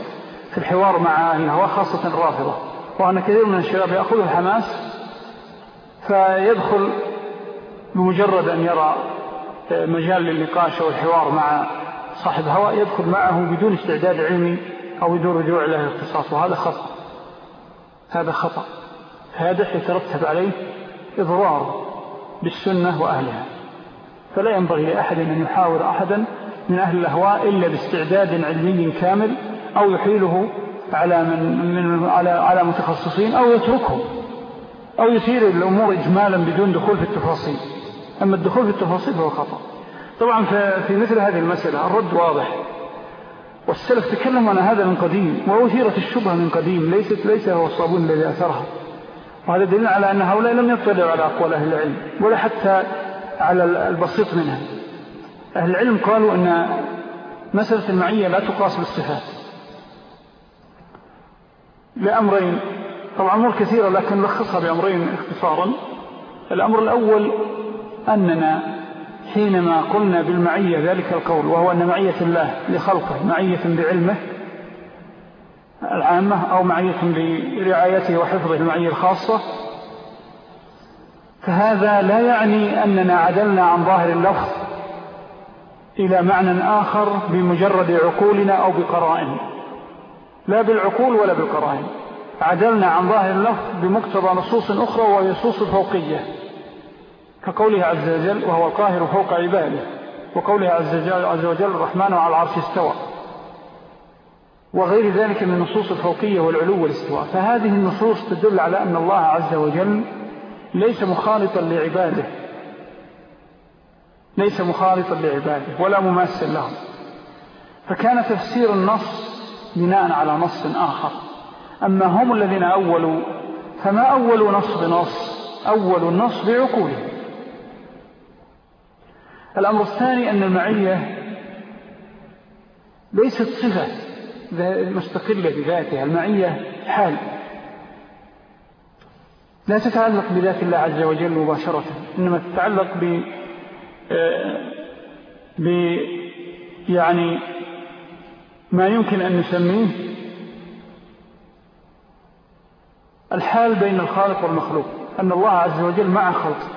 في الحوار مع الهواء خاصة الرافضة. وأن كثير من الشباب يأخذ الحماس فيدخل بمجرد أن يرى مجال للنقاش أو الحوار مع صاحب هواء يدخل معه بدون استعداد علمي أو بدون رجوع له الاختصاص. وهذا خطأ. هذا خطأ. هذا يترتب عليه إضرار بالسنة وأهلها. فلا ينبغي لأحد أن يحاور أحدا من أهل الأهواء إلا باستعداد علمي كامل أو يحيله على, من من على, على متخصصين أو يتركهم أو يثير الأمور إجمالا بدون دخول في التفاصيل. أما الدخول في التفاصيل هو خطأ. طبعا في مثل هذه المسألة الرد واضح. والسلف تكلم عن هذا من قديم وأثيرت الشبهة من قديم ليست ليس هو الصابون الذي أثرها. وهذا دليل على أن هؤلاء لم يطلعوا على أقوال أهل العلم ولا حتى على البسيط منها. أهل العلم قالوا أن مسألة المعية لا تقاس بالصفات. لأمرين. طبعا أمور كثيرة لكن نلخصها بأمرين اختصارا. الأمر الأول أننا حينما قلنا بالمعية ذلك القول وهو أن معية الله لخلقه معية بعلمه العامة أو معية برعايته وحفظه المعية الخاصة فهذا لا يعني أننا عدلنا عن ظاهر اللفظ إلى معنى آخر بمجرد عقولنا أو بقرائن. لا بالعقول ولا بالقرائن. عدلنا عن ظاهر اللفظ بمقتضى نصوص أخرى وهي نصوص الفوقية كقوله عز وجل وهو القاهر فوق عباده. وقوله عز وجل الرحمن على العرش استوى. وغير ذلك من النصوص الفوقية والعلو والاستواء. فهذه النصوص تدل على أن الله عز وجل ليس مخالطا لعباده. ليس مخالطا لعباده ولا مماثل لهم. فكان تفسير النص بناء على نص آخر. أما هم الذين أولوا فما أولوا نص بنص؟ أول النص بعقوله الأمر الثاني أن المعية ليست صفة مستقلة بذاتها. المعية حال. لا تتعلق بذات الله عز وجل مباشرة إنما تتعلق ب ب يعني ما يمكن أن نسميه الحال بين الخالق والمخلوق أن الله عز وجل مع خلق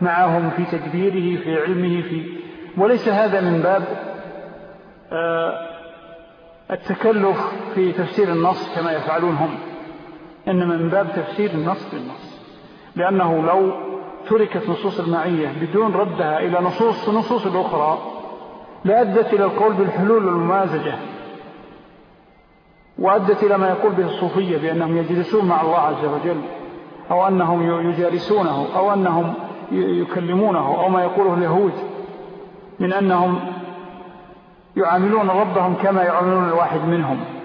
معهم في تدبيره في علمه في وليس هذا من باب آه، التكلف في تفسير النص كما يفعلون هم. إنما من باب تفسير النص بالنص. لأنه لو تركت نصوص المعية بدون ردها إلى نصوص نصوص الأخرى لأدت إلى القول بالحلول والممازجة. وأدت إلى ما يقول به الصوفية بأنهم يجلسون مع الله عز وجل أو أنهم يجالسونه أو أنهم يكلمونه أو ما يقوله اليهود من أنهم يعاملون ربهم كما يعاملون الواحد منهم.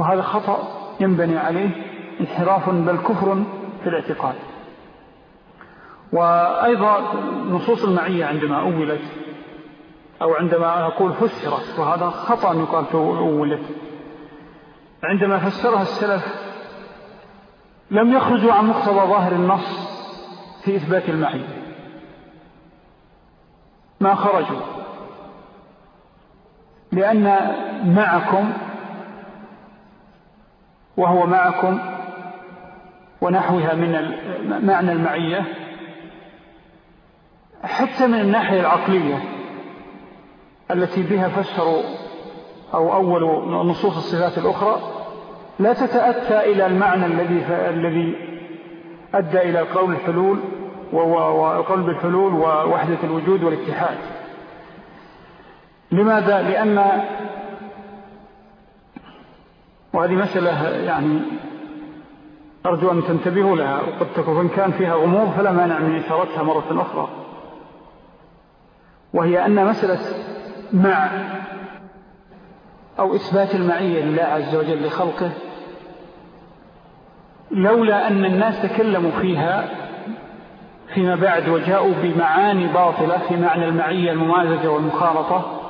وهذا خطأ ينبني عليه انحراف بل كفر في الاعتقاد. وأيضا نصوص المعية عندما أولت أو عندما أقول فسرت وهذا خطأ يقال أولت. عندما فسرها السلف لم يخرجوا عن مقتضى ظاهر النص في إثبات المعية. ما خرجوا؟ لأن معكم وهو معكم ونحوها من معنى المعية حتى من الناحية العقلية التي بها فسروا أو أول نصوص الصفات الأخرى لا تتأتى إلى المعنى الذي الذي أدى إلى قول الحلول وقول بالحلول ووحدة الوجود والاتحاد لماذا؟ لأن وهذه مسألة يعني أرجو أن تنتبهوا لها وقد تكون كان فيها غموض فلا مانع من إشارتها مرة أخرى. وهي أن مسألة مع أو إثبات المعية لله عز وجل لخلقه لولا أن الناس تكلموا فيها فيما بعد وجاءوا بمعاني باطلة في معنى المعية الممازجة والمخالطة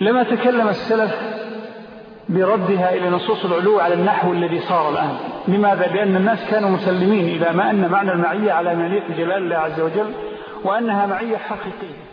لما تكلم السلف بردها إلى نصوص العلو على النحو الذي صار الآن لماذا؟ لأن الناس كانوا مسلمين إلى ما أن معنى المعية على مالية جلال الله عز وجل وأنها معية حقيقية